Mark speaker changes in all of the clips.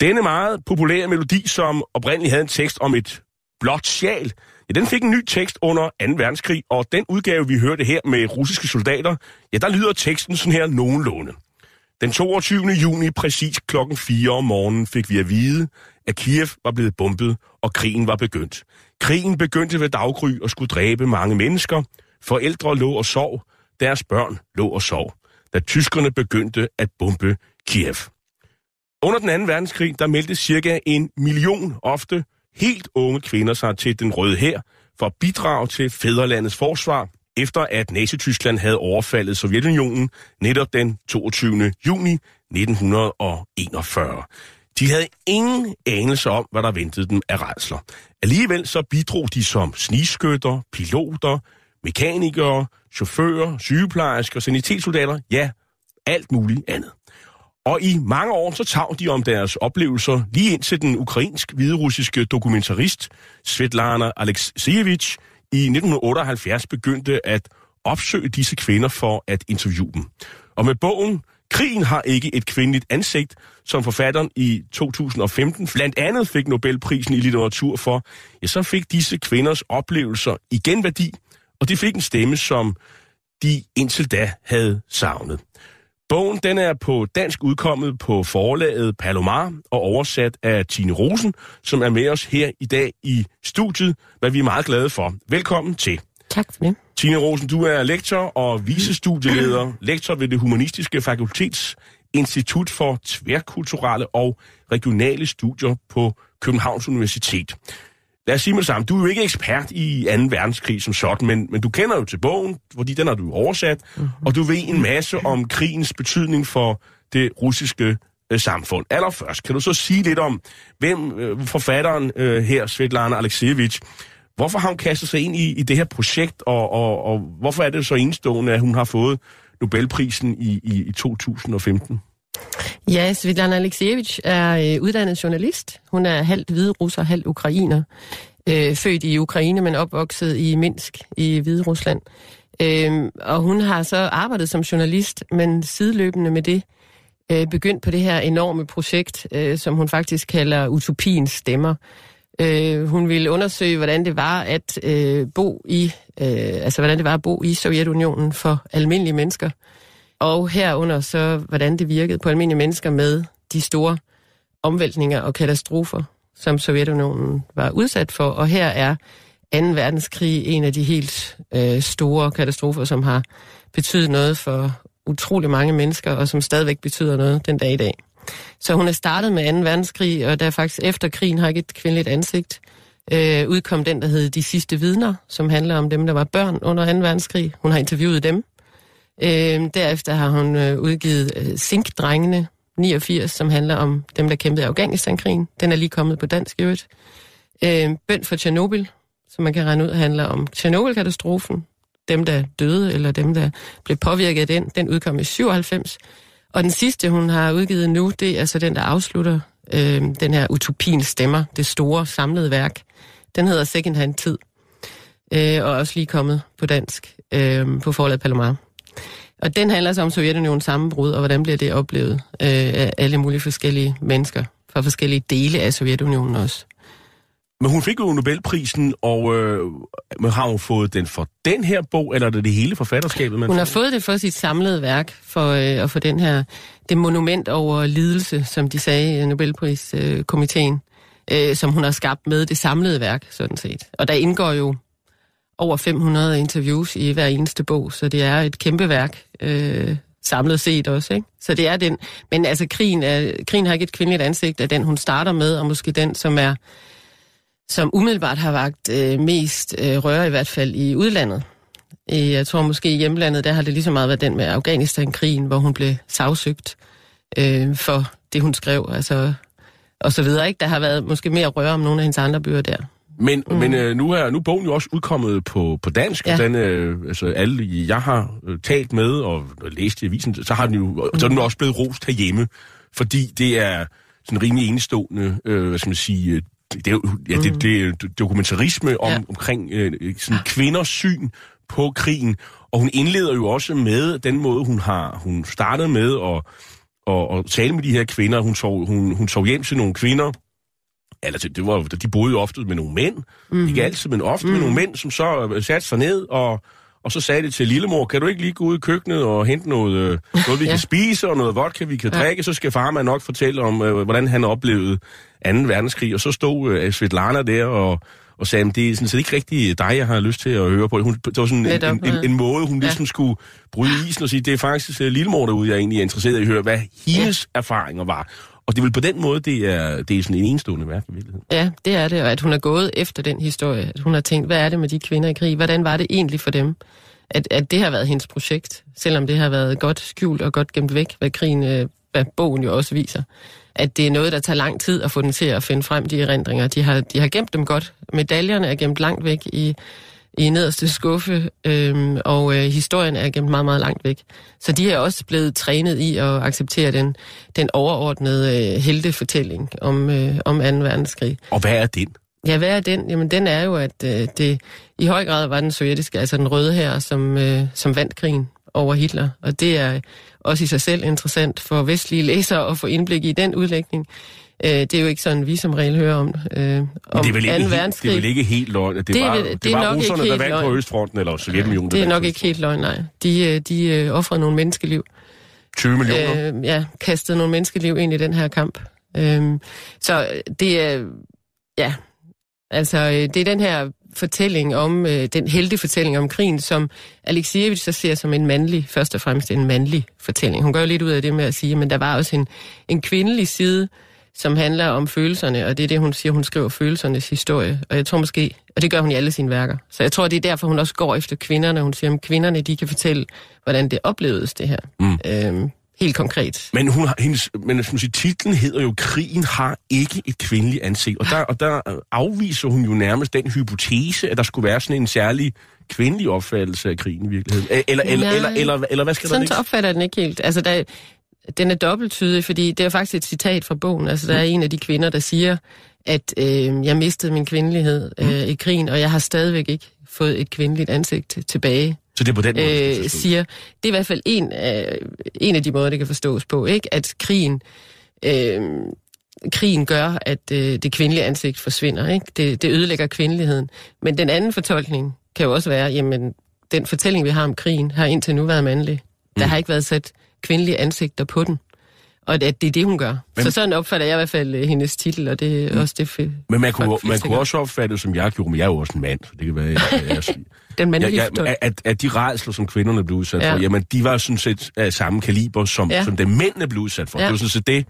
Speaker 1: Denne meget populære melodi, som oprindeligt havde en tekst om et blåt sjal, ja, den fik en ny tekst under 2. verdenskrig, og den udgave, vi hørte her med russiske soldater, ja, der lyder teksten sådan her nogenlunde. Den 22. juni, præcis klokken 4 om morgenen, fik vi at vide, at Kiev var blevet bombet, og krigen var begyndt. Krigen begyndte ved daggry og skulle dræbe mange mennesker. Forældre lå og sov, deres børn lå og sov, da tyskerne begyndte at bombe Kiev. Under den anden verdenskrig, der meldte cirka en million ofte helt unge kvinder sig til den røde her for at bidrage til fædrelandets forsvar, efter at Nazi-Tyskland havde overfaldet Sovjetunionen netop den 22. juni 1941. De havde ingen anelse om, hvad der ventede dem af redsler. Alligevel så bidrog de som sniskytter, piloter, mekanikere, chauffører, sygeplejersker, sanitetssoldater, ja, alt muligt andet. Og i mange år så tav de om deres oplevelser lige indtil den ukrainsk-hviderussiske dokumentarist Svetlana Alexievich i 1978 begyndte at opsøge disse kvinder for at interviewe dem. Og med bogen Krigen har ikke et kvindeligt ansigt, som forfatteren i 2015 blandt andet fik Nobelprisen i litteratur for, ja, så fik disse kvinders oplevelser igen værdi, og de fik en stemme, som de indtil da havde savnet. Bogen den er på dansk udkommet på forlaget Palomar og oversat af Tine Rosen, som er med os her i dag i studiet, hvad vi er meget glade for. Velkommen til.
Speaker 2: Tak for det.
Speaker 1: Tine Rosen, du er lektor og vicestudieleder, lektor ved det Humanistiske Fakultets Institut for Tværkulturelle og Regionale Studier på Københavns Universitet. Lad os sige med det samme, du er jo ikke ekspert i 2. verdenskrig som sådan, men, men du kender jo til bogen, fordi den har du oversat, mm-hmm. og du ved en masse om krigens betydning for det russiske øh, samfund. Allerførst, kan du så sige lidt om, hvem øh, forfatteren øh, her, Svetlana Alexievich, hvorfor har hun kastet sig ind i, i det her projekt, og, og, og hvorfor er det så enestående, at hun har fået Nobelprisen i, i, i 2015?
Speaker 2: Ja, Svetlana Alexievich er øh, uddannet journalist. Hun er halvt hvide russer, halvt ukrainer. Øh, født i Ukraine, men opvokset i Minsk i Hvide Rusland. Øh, og hun har så arbejdet som journalist, men sideløbende med det øh, begyndt på det her enorme projekt, øh, som hun faktisk kalder Utopiens Stemmer. Øh, hun ville undersøge, hvordan det var at øh, bo i, øh, altså hvordan det var at bo i Sovjetunionen for almindelige mennesker og herunder så, hvordan det virkede på almindelige mennesker med de store omvæltninger og katastrofer, som Sovjetunionen var udsat for. Og her er 2. verdenskrig en af de helt øh, store katastrofer, som har betydet noget for utrolig mange mennesker, og som stadigvæk betyder noget den dag i dag. Så hun er startet med 2. verdenskrig, og der faktisk efter krigen har ikke et kvindeligt ansigt. Øh, udkom den, der hed De sidste vidner, som handler om dem, der var børn under 2. verdenskrig. Hun har interviewet dem. Øh, derefter har hun øh, udgivet øh, Sink-drengene, 89, som handler om dem, der kæmpede i Afghanistan-krigen. Den er lige kommet på dansk i øvrigt. Øh, Bønd for Tjernobyl, som man kan regne ud, handler om Tjernobyl-katastrofen. Dem, der døde, eller dem, der blev påvirket af den. Den udkom i 97. Og den sidste, hun har udgivet nu, det er så den, der afslutter øh, den her Utopien stemmer, det store samlede værk. Den hedder Second Hand Tid, øh, og er også lige kommet på dansk øh, på forlaget Palomar. Og den handler så om Sovjetunionens sammenbrud, og hvordan bliver det oplevet øh, af alle mulige forskellige mennesker fra forskellige dele af Sovjetunionen også.
Speaker 1: Men hun fik jo Nobelprisen, og øh, men har hun fået den for den her bog, eller er det det hele forfatterskabet? Man
Speaker 2: Hun har
Speaker 1: får?
Speaker 2: fået det for sit samlede værk, for øh, at få den her, det monument over lidelse, som de sagde i Nobelpriskomiteen, øh, som hun har skabt med det samlede værk, sådan set. Og der indgår jo over 500 interviews i hver eneste bog, så det er et kæmpe værk, øh, samlet set også, ikke? Så det er den, men altså krigen, er, krigen har ikke et kvindeligt ansigt, af den hun starter med, og måske den, som er som umiddelbart har vagt øh, mest øh, røre, i hvert fald i udlandet. I, jeg tror måske i hjemlandet, der har det lige så meget været den med Afghanistan-krigen, hvor hun blev sagsøgt øh, for det, hun skrev, altså, og så videre. Ikke? Der har været måske mere røre om nogle af hendes andre bøger der.
Speaker 1: Men, mm. men øh, nu, er, nu er bogen jo også udkommet på, på dansk, ja. Og den, øh, altså alle, jeg har øh, talt med og læst i avisen, så har den jo mm. så er den også blevet rost herhjemme, fordi det er sådan rimelig enestående, øh, hvad skal man sige, det er ja, det, det er dokumentarisme om, ja. Omkring øh, sådan kvinders syn på krigen, og hun indleder jo også med den måde, hun har hun startede med at, at, at tale med de her kvinder. Hun sov, hun, hun sov hjem til nogle kvinder, Altså, det var, de boede jo ofte med nogle mænd. Mm. Ikke altid, men ofte mm. med nogle mænd, som så øh, satte sig ned, og, og så sagde det til lillemor, kan du ikke lige gå ud i køkkenet og hente noget, øh, noget vi ja. Kan spise, og noget vodka, vi kan ja. drikke, så skal farmand nok fortælle om, øh, hvordan han oplevede 2. verdenskrig. Og så stod øh, Svetlana der og, og sagde, det er sådan set ikke rigtig dig, jeg har lyst til at høre på. Hun, det var sådan en, en, en,
Speaker 2: ja.
Speaker 1: en måde, hun
Speaker 2: Ja.
Speaker 1: ligesom skulle bryde isen og sige, det er faktisk uh, lillemor derude, jeg egentlig er interesseret i at høre, hvad hendes ja. erfaringer var. Og det er vel på den måde, det er, det er sådan en enestående værk i virkeligheden.
Speaker 2: Ja, det er det, og at hun er gået efter den historie. At hun har tænkt, hvad er det med de kvinder i krig? Hvordan var det egentlig for dem? At, at det har været hendes projekt, selvom det har været godt skjult og godt gemt væk, hvad krigen, øh, hvad bogen jo også viser. At det er noget, der tager lang tid at få den til at finde frem, de erindringer. De har, de har gemt dem godt. Medaljerne er gemt langt væk i, i nederste skuffe, øhm, og øh, historien er gemt meget, meget langt væk. Så de er også blevet trænet i at acceptere den, den overordnede øh, heltefortælling om, øh, om 2. verdenskrig.
Speaker 1: Og hvad er den?
Speaker 2: Ja, hvad er den? Jamen, den er jo, at øh, det i høj grad var den sovjetiske, altså den røde her, som, øh, som vandt krigen over Hitler. Og det er også i sig selv interessant for vestlige læsere at få indblik i den udlægning. Øh, det er jo ikke sådan, vi som regel hører om, øh, om
Speaker 1: det er vel
Speaker 2: 2.
Speaker 1: ikke, helt, det
Speaker 2: verdenskrig.
Speaker 1: er vel ikke helt løgn, at det,
Speaker 2: Det er
Speaker 1: var, det,
Speaker 2: det
Speaker 1: var russerne, der
Speaker 2: helt
Speaker 1: vandt på
Speaker 2: løgn.
Speaker 1: Østfronten, eller Sovjetunionen,
Speaker 2: Det er nok ikke helt løgn, nej. De, øh, de øh, offrede nogle menneskeliv.
Speaker 1: 20 millioner.
Speaker 2: Øh, ja, kastede nogle menneskeliv ind i den her kamp. Øh, så det er, ja, altså øh, det er den her fortælling om, øh, den heldige fortælling om krigen, som Alexievich så ser som en mandlig, først og fremmest en mandlig fortælling. Hun gør jo lidt ud af det med at sige, men der var også en, en kvindelig side, som handler om følelserne, og det er det, hun siger, hun skriver følelsernes historie. Og jeg tror måske, og det gør hun i alle sine værker. Så jeg tror, det er derfor, hun også går efter kvinderne. Hun siger, at kvinderne, de kan fortælle, hvordan det oplevedes, det her. Mm. Øhm, helt konkret.
Speaker 1: Men, hun har, hendes, men som siger, titlen hedder jo, krigen har ikke et kvindeligt ansigt. Og der, og der afviser hun jo nærmest den hypotese, at der skulle være sådan en særlig kvindelig opfattelse af krigen i virkeligheden. Eller, eller, eller,
Speaker 2: Nej.
Speaker 1: eller, eller, eller hvad skal der
Speaker 2: Sådan
Speaker 1: ligge?
Speaker 2: så opfatter den ikke helt. Altså, der, den er dobbelttydig, fordi det er faktisk et citat fra bogen. Altså, der er en af de kvinder, der siger, at øh, jeg mistede min kvindelighed øh, i krigen, og jeg har stadigvæk ikke fået et kvindeligt ansigt tilbage.
Speaker 1: Så det er på den måde,
Speaker 2: øh, siger, det er i hvert fald en af, en af de måder, det kan forstås på, ikke? At krigen, øh, krigen gør, at øh, det kvindelige ansigt forsvinder, ikke? Det, det ødelægger kvindeligheden. Men den anden fortolkning kan jo også være, jamen, den fortælling, vi har om krigen, har indtil nu været mandlig. Der har ikke været sat kvindelige ansigter på den. Og det, det er det, hun gør. Men, så sådan opfatter jeg i hvert fald øh, hendes titel, og det er mm. også det fedt.
Speaker 1: Men man kunne, man kunne også opfatte det, som jeg gjorde, men jeg er jo også en mand, så det kan være, jeg, jeg, jeg,
Speaker 2: Den mandlige fortolkning.
Speaker 1: ja, at, at de redsler, som kvinderne blev udsat ja. For, jamen, de var sådan set af samme kaliber, som, ja. Som det mændene blev udsat for. Ja. Det var sådan set det,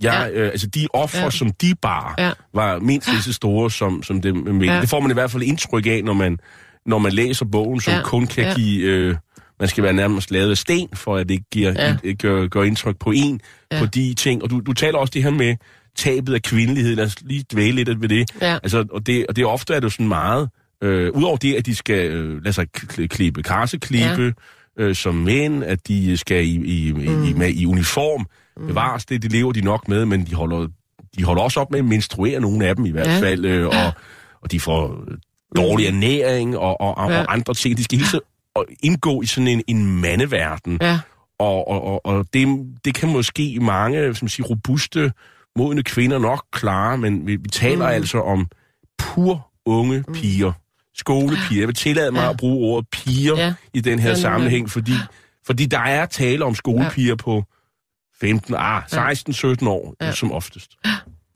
Speaker 1: jeg, ja. Øh, altså de offer, ja. Som de bar, ja. Var mindst lige så store som, som det mænd. Ja. Det får man i hvert fald indtryk af, når man, når man læser bogen, som ja. Kun kan. Ja. give... Øh, man skal være nærmest lavet af sten, for at det ikke giver, ja. Et, gør, gør indtryk på en, ja. På de ting. Og du, du taler også det her med tabet af kvindelighed. Lad os lige dvæle lidt ved det.
Speaker 2: Ja.
Speaker 1: Altså, og, det, og det er ofte er det jo sådan meget... Øh, Udover det, at de skal øh, lade sig kl- klippe, karseklippe ja. øh, som mænd, at de skal i, i, mm. i, med, i uniform, mm. bevares det, det lever de nok med, men de holder, de holder også op med at menstruere, nogle af dem i hvert
Speaker 2: Ja.
Speaker 1: fald, øh, og, og de får dårlig ernæring og, og, og,
Speaker 2: Ja.
Speaker 1: og andre ting. De skal hele tiden og indgå i sådan en, en mandeverden.
Speaker 2: Ja,
Speaker 1: Og, og, og, og det, det kan måske mange som siger, robuste, modne kvinder nok klare, men vi, vi taler mm.
Speaker 2: Mm.
Speaker 1: altså om pur unge piger. Skolepiger. Jeg vil tillade mig
Speaker 2: Ja.
Speaker 1: at bruge ordet piger
Speaker 2: Ja.
Speaker 1: i den her
Speaker 2: Ja,
Speaker 1: sammenhæng, fordi, fordi der er tale om skolepiger på 15, ah, 16-17 år,
Speaker 2: Ja.
Speaker 1: som oftest.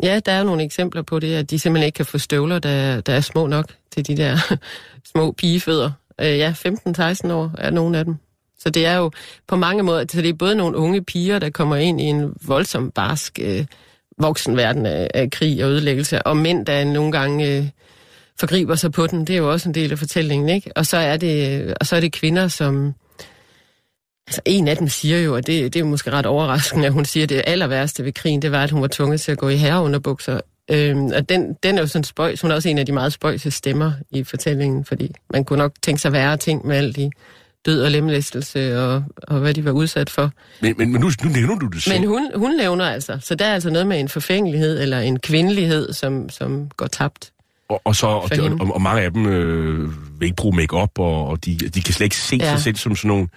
Speaker 2: ja, der er nogle eksempler på det, at de simpelthen ikke kan få støvler, der, der er små nok til de der små pigefødder. Øh, ja, 15-16 år er nogle af dem. Så det er jo på mange måder, så det er både nogle unge piger, der kommer ind i en voldsom barsk øh, voksenverden af, af krig og ødelæggelse, og mænd, der nogle gange øh, forgriber sig på den. Det er jo også en del af fortællingen, ikke? Og så er det, og så er det kvinder, som... Altså, en af dem siger jo, og det, det er måske ret overraskende, at hun siger, at det aller værste ved krigen, det var, at hun var tvunget til at gå i herreunderbukser. Øhm, og den, den er jo sådan spøjs. Hun er også en af de meget spøjse stemmer i fortællingen, fordi man kunne nok tænke sig værre ting med alt de død og lemlæstelse og, og hvad de var udsat for.
Speaker 1: Men, men, men nu, nu nævner du det selv.
Speaker 2: Men hun, hun nævner altså, så der er altså noget med en forfængelighed eller en kvindelighed, som, som går tabt.
Speaker 1: Og, og, så, og, og, og, mange af dem øh, vil ikke bruge makeup og, og de, de kan slet ikke se. Ja. sig selv som sådan nogle,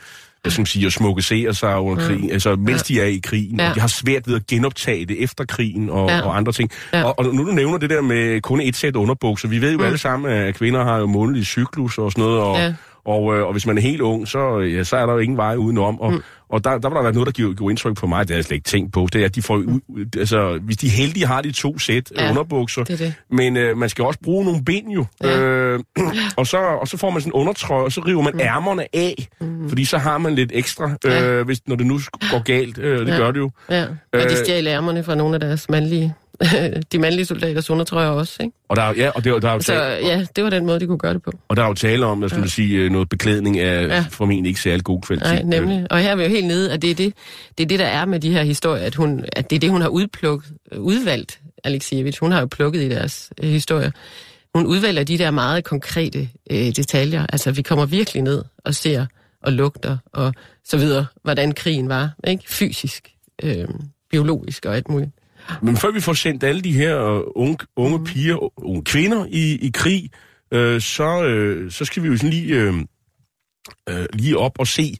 Speaker 1: hvad skal man sige, at smukkesere sig under
Speaker 2: Mm.
Speaker 1: krigen, altså mens
Speaker 2: Ja.
Speaker 1: de er i krigen, ja. Og de har svært ved at genoptage det efter krigen og, ja. Og andre ting. Ja. Og, og nu du nævner det der med kun et sæt underbukser, vi ved jo. Mm. alle sammen, at kvinder har jo månedlig cyklus og sådan noget, og,
Speaker 2: Ja.
Speaker 1: Og, øh, og hvis man er helt ung, så, ja, så er der jo ingen vej udenom, og, mm. og der, der var der været noget, der gjorde, gjorde indtryk på mig, det har jeg slet ikke tænkt på, det er, at de får, ud, altså, hvis de er heldige, har de to sæt ja.
Speaker 2: Ja,
Speaker 1: underbukser,
Speaker 2: det det.
Speaker 1: men øh, man skal også bruge nogle ben jo.
Speaker 2: Ja.
Speaker 1: Øh, og, så, og så får man sådan en undertrøje, og så river man mm. ærmerne af, mm. fordi så har man lidt ekstra, øh, hvis, når det nu går galt. Øh, det
Speaker 2: Ja.
Speaker 1: gør det jo.
Speaker 2: Ja. Og
Speaker 1: Øh.
Speaker 2: de stjal ærmerne fra nogle af deres mandlige, de mandlige soldaters undertrøjer også, ikke?
Speaker 1: Og der, er- ja, og der, der, er jo
Speaker 2: Så
Speaker 1: tale,
Speaker 2: ja, det var den måde, de kunne gøre det på.
Speaker 1: og der er jo tale om, hvad skal man sige, øh, noget beklædning af ja.
Speaker 2: Ja.
Speaker 1: formentlig ikke særlig god kvalitet.
Speaker 2: Nej, nemlig. Og her er vi jo helt nede, at det er det, det, er det der er med de her historier, at, hun, at det er det, hun har udplukket, udvalgt, Alexievich. Hun har jo plukket i deres øh, historier. Hun udvælger de der meget konkrete øh, detaljer. Altså, vi kommer virkelig ned og ser og lugter og så videre, hvordan krigen var, ikke? Fysisk, øh, biologisk og alt muligt.
Speaker 1: Men før vi får sendt alle de her øh, unge, unge
Speaker 2: Mm.
Speaker 1: piger, unge kvinder i, i krig, øh, så, øh, så skal vi jo sådan lige, øh, øh, lige op og se,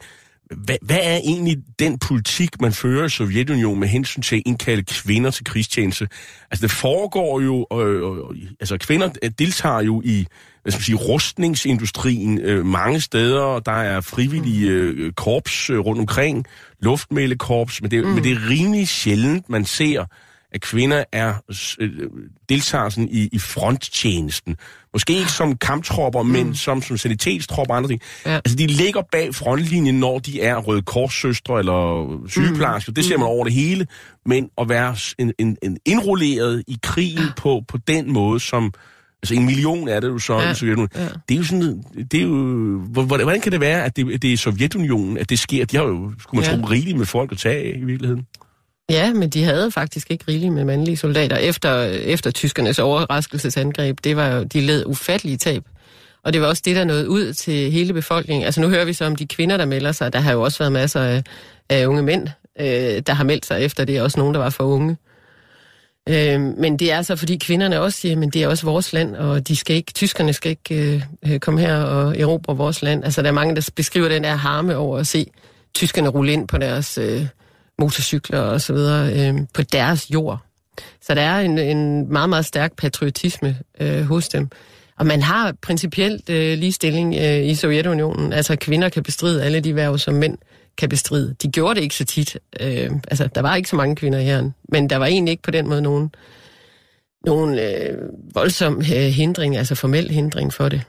Speaker 1: hvad, hvad er egentlig den politik, man fører i Sovjetunionen med hensyn til at indkalde kvinder til krigstjeneste? Altså det foregår jo, øh, øh, altså kvinder øh, deltager jo i hvad skal man sige, rustningsindustrien øh, mange steder. Der er frivillige øh, korps øh, rundt omkring, luftmælekorps, men det, mm. men det er rimelig sjældent, man ser, at kvinder er øh, deltager sådan i, i fronttjenesten. Måske ikke som kamptropper, mm. men som, som sanitetstropper og andre ting. Ja. Altså, de ligger bag frontlinjen, når de er røde korssøstre eller sygeplejersker. Mm. Det ser man over det hele. Men at være en, en, en indrulleret i krigen på, på den måde, som... Altså en million er det jo så ja. I Sovjetunionen. Ja. Det er jo sådan, det er jo, hvor- hvor- hvordan kan det være, at det, det er Sovjetunionen, at det sker? De har jo, skulle man
Speaker 2: Ja.
Speaker 1: tro, rigeligt med folk at tage af i virkeligheden.
Speaker 2: Ja, men de havde faktisk ikke rigeligt med mandlige soldater efter, efter tyskernes overraskelsesangreb. Det var jo, de led ufattelige tab. Og det var også det, der nåede ud til hele befolkningen. Altså nu hører vi så om de kvinder, der melder sig. Der har jo også været masser af, af unge mænd, øh, der har meldt sig efter det. Også nogen, der var for unge. Øh, men det er så, fordi kvinderne også siger, men det er også vores land, og de skal ikke, tyskerne skal ikke øh, øh, komme her og erobre vores land. Altså der er mange, der beskriver den der harme over at se tyskerne rulle ind på deres øh, motorcykler og så videre øh, på deres jord. Så der er en, en meget, meget stærk patriotisme øh, hos dem. Og man har principielt øh, ligestilling øh, i Sovjetunionen. Altså kvinder kan bestride alle de værv, som mænd kan bestride. De gjorde det ikke så tit. Øh, altså, der var ikke så mange kvinder i herren, men der var egentlig ikke på den måde nogen, nogen øh, voldsom øh, hindring, altså formel hindring for det.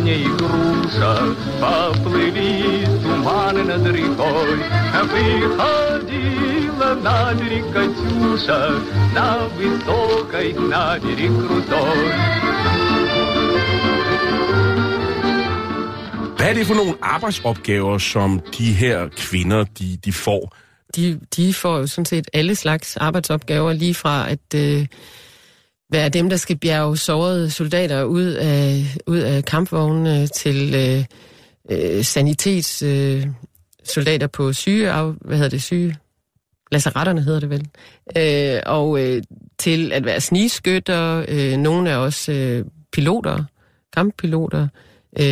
Speaker 3: яблоня и груша, Поплыли туманы над рекой. Выходила на берег Катюша, На высокой, на берег крутой.
Speaker 1: Hvad er det for nogle arbejdsopgaver, som de her kvinder, de, de får?
Speaker 2: de, de får jo sådan set alle slags arbejdsopgaver, lige fra at øh, være dem, der skal bjerge sårede soldater ud af, ud af kampvognene til øh, øh, sanitetssoldater øh, soldater på syge, af, hvad hedder det, syge, lazaretterne hedder det vel, øh, og øh, til at være snigskytter, øh, nogle er også øh, piloter, kamppiloter, øh,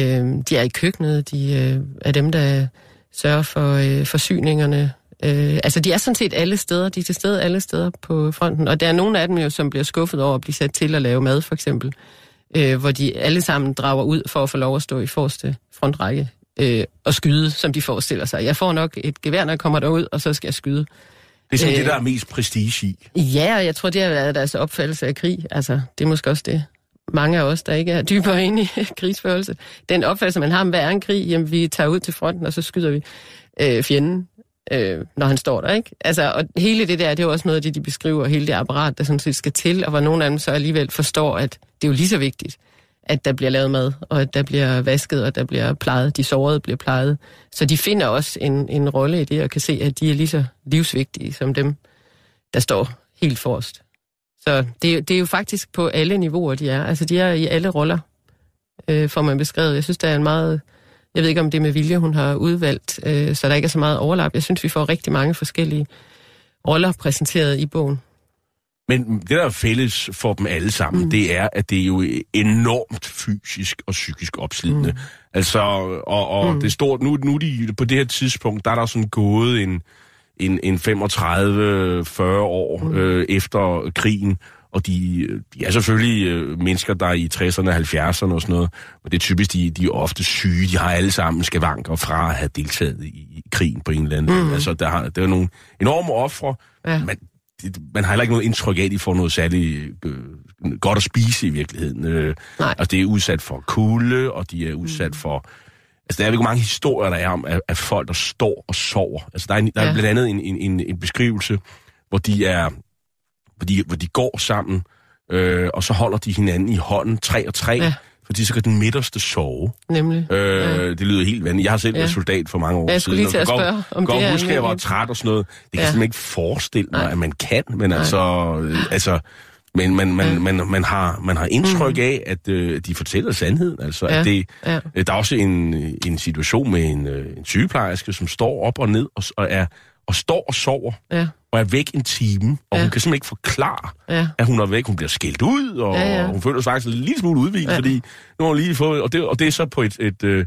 Speaker 2: de er i køkkenet, de øh, er dem, der sørger for øh, forsyningerne, Øh, altså, de er sådan set alle steder. De er til stede alle steder på fronten. Og der er nogle af dem jo, som bliver skuffet over at blive sat til at lave mad, for eksempel. Øh, hvor de alle sammen drager ud for at få lov at stå i forreste frontrække øh, og skyde, som de forestiller sig. Jeg får nok et gevær, når jeg kommer derud, og så skal jeg skyde.
Speaker 1: Det er sådan
Speaker 2: Øh.
Speaker 1: det, der er mest prestige i.
Speaker 2: Ja, og jeg tror, det har været deres opfattelse af krig. Altså, det er måske også det. Mange af os, der ikke er dybere inde i krigsførelse. Den opfattelse, man har om, hvad er en krig? Jamen, vi tager ud til fronten, og så skyder vi øh, fjenden, øh, når han står der, ikke? Altså, og hele det der, det er jo også noget af det, de beskriver, hele det apparat, der sådan set skal til, og hvor nogle af dem så alligevel forstår, at det er jo lige så vigtigt, at der bliver lavet mad, og at der bliver vasket, og at der bliver plejet, de sårede bliver plejet. Så de finder også en, en rolle i det, og kan se, at de er lige så livsvigtige som dem, der står helt forrest. Så det, det er jo faktisk på alle niveauer, de er. Altså, de er i alle roller, øh, får man beskrevet. Jeg synes, der er en meget... Jeg ved ikke, om det er med vilje, hun har udvalgt, øh, så der ikke er så meget overlap. Jeg synes, vi får rigtig mange forskellige roller præsenteret i bogen.
Speaker 1: Men det, der er fælles for dem alle sammen, mm. det er, at det er jo enormt fysisk og psykisk opslidende. Mm. Altså, og, og mm. det står, nu, nu de, på det her tidspunkt, der er der sådan gået en, en, en 35-40 år mm. øh, efter krigen, og de, de er selvfølgelig øh, mennesker, der er i 60'erne og 70'erne og sådan noget, men det er typisk, de, de er ofte syge, de har alle sammen skavanker fra at have deltaget i, i krigen på en eller anden mm. Altså, der, har, der er nogle enorme ofre,
Speaker 2: Ja.
Speaker 1: man, det, man har heller ikke noget indtryk af, at de får noget særligt øh, godt at spise i virkeligheden. Øh,
Speaker 2: Nej.
Speaker 1: altså, det er udsat for kulde, og de er udsat mm. for... Altså, der er jo mange historier, der er om, at, at folk, der står og sover. Altså, der er, en- der er
Speaker 2: Ja.
Speaker 1: blandt andet en, en, en, en beskrivelse, hvor de er... Hvor de, hvor de går sammen, øh, og så holder de hinanden i hånden, tre og tre, ja. Fordi så kan den midterste sove.
Speaker 2: Nemlig.
Speaker 1: Øh,
Speaker 2: Ja.
Speaker 1: Det lyder helt vanvittigt. Jeg har selv
Speaker 2: Ja.
Speaker 1: været soldat for mange år
Speaker 2: Ja, jeg skulle
Speaker 1: siden.
Speaker 2: lige til at
Speaker 1: og
Speaker 2: spørge, om
Speaker 1: godt
Speaker 2: det er
Speaker 1: huske, at jeg var træt og sådan noget. Det kan jeg simpelthen ikke forestille mig,
Speaker 2: Nej.
Speaker 1: at man kan. Men
Speaker 2: Nej.
Speaker 1: altså, øh, altså men man, man,
Speaker 2: Ja.
Speaker 1: man, man, har, man har indtryk af, at øh, de fortæller sandheden. Altså,
Speaker 2: Ja.
Speaker 1: at det,
Speaker 2: Ja.
Speaker 1: øh, der er også en, en situation med en, øh, en sygeplejerske, som står op og ned og, og, er, og står og sover
Speaker 2: Ja,
Speaker 1: og er væk en time, og
Speaker 2: Ja.
Speaker 1: hun kan simpelthen ikke forklare,
Speaker 2: ja.
Speaker 1: at hun er væk. Hun bliver skældt ud, og
Speaker 2: Ja, ja.
Speaker 1: hun føler sig faktisk en lille smule udvidet, ja. Fordi nu har hun lige fået... Og det, og det er så på et, et, øh,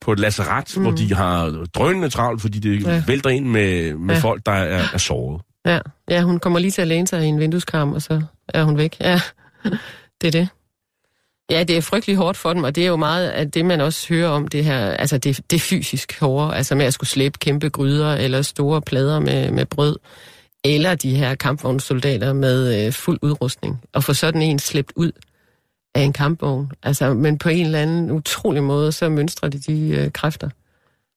Speaker 1: på et lazaret, mm. hvor de har drønende travlt, fordi det ja. Vælter ind med, med ja.
Speaker 2: Ja.
Speaker 1: folk, der er, er såret.
Speaker 2: Ja. ja, hun kommer lige til at læne sig i en vindueskarm, og så er hun væk. Ja, det er det. Ja, det er frygtelig hårdt for dem, og det er jo meget af det, man også hører om det her, altså det, det fysisk hårde, altså med at skulle slæbe kæmpe gryder eller store plader med, med brød, eller de her kampvognssoldater med øh, fuld udrustning, og få sådan en slæbt ud af en kampvogn. Altså, men på en eller anden utrolig måde, så mønstrer de de øh, kræfter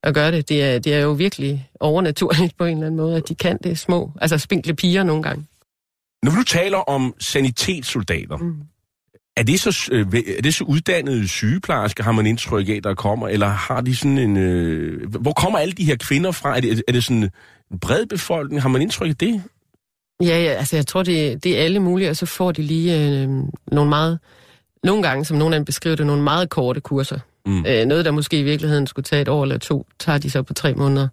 Speaker 2: at gøre det. Det er, det er jo virkelig overnaturligt på en eller anden måde, at de kan det små, altså spinkle piger nogle gange.
Speaker 1: Når nu taler om sanitetssoldater, mm. Er, det så, øh, er det så uddannede sygeplejersker, har man indtryk af, der kommer, eller har de sådan en... Øh, hvor kommer alle de her kvinder fra? Er det, er det sådan en bred befolkning? Har man indtryk af det?
Speaker 2: Ja, ja altså jeg tror, det, det er alle mulige, og så får de lige øh, nogle meget, nogle gange, som nogen af dem beskriver det, nogle meget korte kurser.
Speaker 1: Mm.
Speaker 2: Øh, noget, der måske i virkeligheden skulle tage et år eller to, tager de så på tre måneder,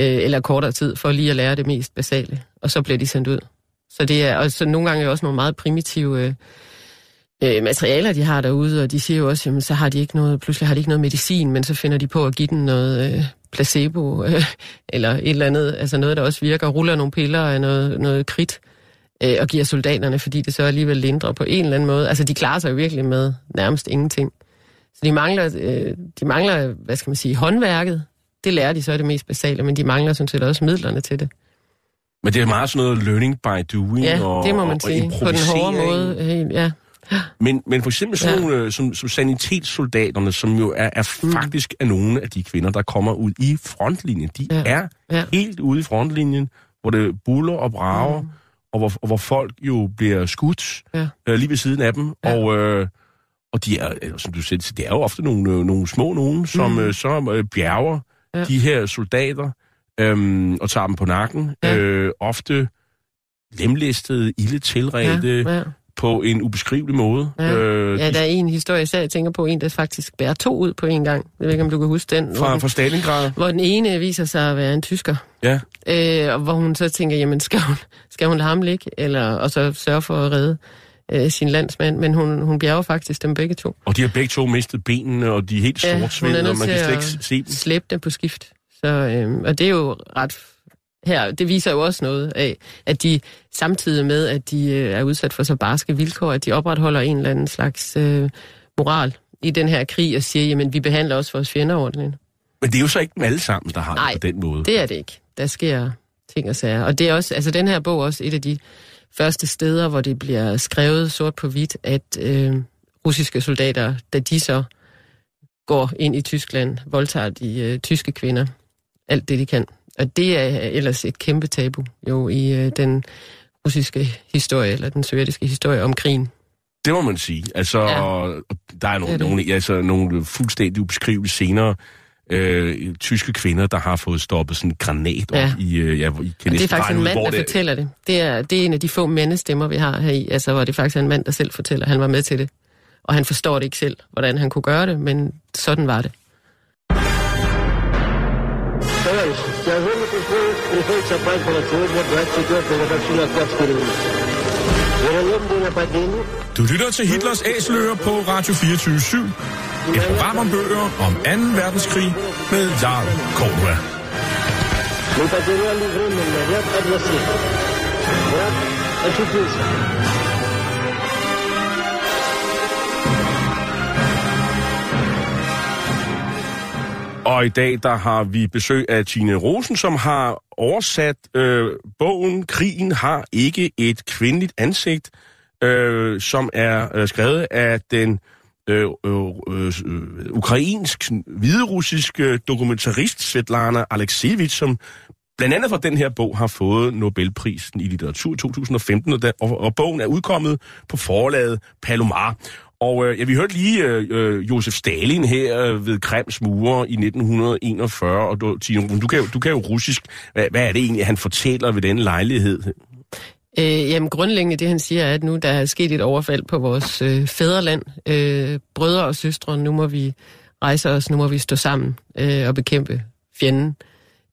Speaker 2: øh, eller kortere tid, for lige at lære det mest basale, og så bliver de sendt ud. Så det er og så nogle gange er også nogle meget primitive øh, øh, materialer, de har derude, og de siger jo også, jamen så har de ikke noget, pludselig har de ikke noget medicin, men så finder de på at give den noget øh, placebo, øh, eller et eller andet, altså noget, der også virker, ruller nogle piller af noget, noget kridt, øh, og giver soldaterne, fordi det så alligevel lindrer på en eller anden måde. Altså de klarer sig jo virkelig med nærmest ingenting. Så de mangler, øh, de mangler, hvad skal man sige, håndværket. Det lærer de så er det mest basale, men de mangler sådan set også midlerne til det.
Speaker 1: Men det er meget sådan noget learning by doing
Speaker 2: Ja,
Speaker 1: og,
Speaker 2: det må man
Speaker 1: og,
Speaker 2: sige. På den hårde måde. Helt, ja.
Speaker 1: Men, men for eksempel sådan
Speaker 2: Ja.
Speaker 1: nogle, øh, som, som sanitetssoldaterne, som jo er, er
Speaker 2: Mm.
Speaker 1: faktisk er nogle af de kvinder, der kommer ud i frontlinjen. De
Speaker 2: Ja.
Speaker 1: er
Speaker 2: Ja.
Speaker 1: helt ude i frontlinjen, hvor det buller og brager, mm. og, hvor, og hvor folk jo bliver skudt
Speaker 2: Ja.
Speaker 1: øh, lige ved siden af dem.
Speaker 2: Ja.
Speaker 1: Og, øh, og de er, som du selv siger, det er jo ofte nogle, øh, nogle små nogen, som
Speaker 2: Mm.
Speaker 1: øh, så øh, bjerger
Speaker 2: ja.
Speaker 1: de her soldater øhm, og tager dem på nakken.
Speaker 2: Ja.
Speaker 1: Øh, ofte lemlæstede, ilde tilredte,
Speaker 2: Ja, ja.
Speaker 1: På en ubeskrivelig måde.
Speaker 2: Ja.
Speaker 1: Øh,
Speaker 2: ja,
Speaker 1: de-
Speaker 2: der er en historie, især jeg tænker på en, der faktisk bærer to ud på en gang. Jeg ved ikke, om du kan huske den.
Speaker 1: fra,
Speaker 2: den-
Speaker 1: fra Stalingrad.
Speaker 2: hvor den ene viser sig at være en tysker.
Speaker 1: Ja.
Speaker 2: Øh, og hvor hun så tænker, jamen skal hun, skal hun lade ham ligge, eller, og så sørge for at redde øh, sin landsmand. Men hun, hun bjerger faktisk dem begge to.
Speaker 1: Og de har begge to mistet benene, og de er helt
Speaker 2: Ja, er
Speaker 1: sortsvede, og man kan slet ikke se dem.
Speaker 2: slæbe dem på skift. Så, øh, og det er jo ret... Her, det viser jo også noget af, at de samtidig med, at de øh, er udsat for så barske vilkår, at de opretholder en eller anden slags øh, moral i den her krig og siger, jamen vi behandler også vores fjender ordentligt.
Speaker 1: Men det er jo så ikke dem alle sammen, der har
Speaker 2: Nej,
Speaker 1: det på den måde.
Speaker 2: Det er det ikke. Der sker ting og sager. Og det er også, altså den her bog er også et af de første steder, hvor det bliver skrevet sort på hvidt, at øh, russiske soldater, da de så går ind i Tyskland, voldtager de øh, tyske kvinder. Alt det, de kan. Og det er ellers et kæmpe tabu jo i øh, den russiske historie, eller den sovjetiske historie om krigen.
Speaker 1: Det må man sige. Altså,
Speaker 2: Ja.
Speaker 1: der er nogle,
Speaker 2: Det er det.
Speaker 1: nogle, altså, nogle fuldstændig ubeskrivelige scener. Øh, tyske kvinder, der har fået stoppet sådan en granat
Speaker 2: Ja.
Speaker 1: op i, øh, ja, I kan
Speaker 2: det er faktisk en
Speaker 1: ud,
Speaker 2: mand,
Speaker 1: hvor
Speaker 2: der
Speaker 1: det
Speaker 2: fortæller det. Det er, det er en af de få mandestemmer, vi har her i, altså hvor det faktisk er en mand, der selv fortæller, han var med til det. Og han forstår det ikke selv, hvordan han kunne gøre det, men sådan var det.
Speaker 4: Товарищи, тяжело приходится, приходится брать было сегодня 24-го годовщина Октябрьской революции. Вероломные нападения,
Speaker 5: Du lytter til Hitlers Æsler på Radio 24 Et program om bøger om 2. verdenskrig med Jarl Kortua.
Speaker 4: мы потеряли временно ряд областей. Враг очутился.
Speaker 1: Og i dag, der har vi besøg af Tine Rosen, som har oversat øh, bogen Krigen har ikke et kvindeligt ansigt, øh, som er øh, skrevet af den øh, øh, øh, ukrainsk-hviderussiske øh, dokumentarist Svetlana Alexievich, som blandt andet for den her bog har fået Nobelprisen i litteratur i 2015, og, der, og, og bogen er udkommet på forlaget Palomar. Og øh, ja, vi hørte lige øh, øh, Josef Stalin her øh, ved Krems mure i 1941, og du, Tino, du, kan, jo- du kan jo russisk. Hvad, hvad er det egentlig, han fortæller ved den lejlighed?
Speaker 2: Øh, jamen grundlæggende det, han siger, er, at nu der er sket et overfald på vores øh, fædreland. Øh, brødre og søstre, nu må vi rejse os, nu må vi stå sammen øh, og bekæmpe fjenden.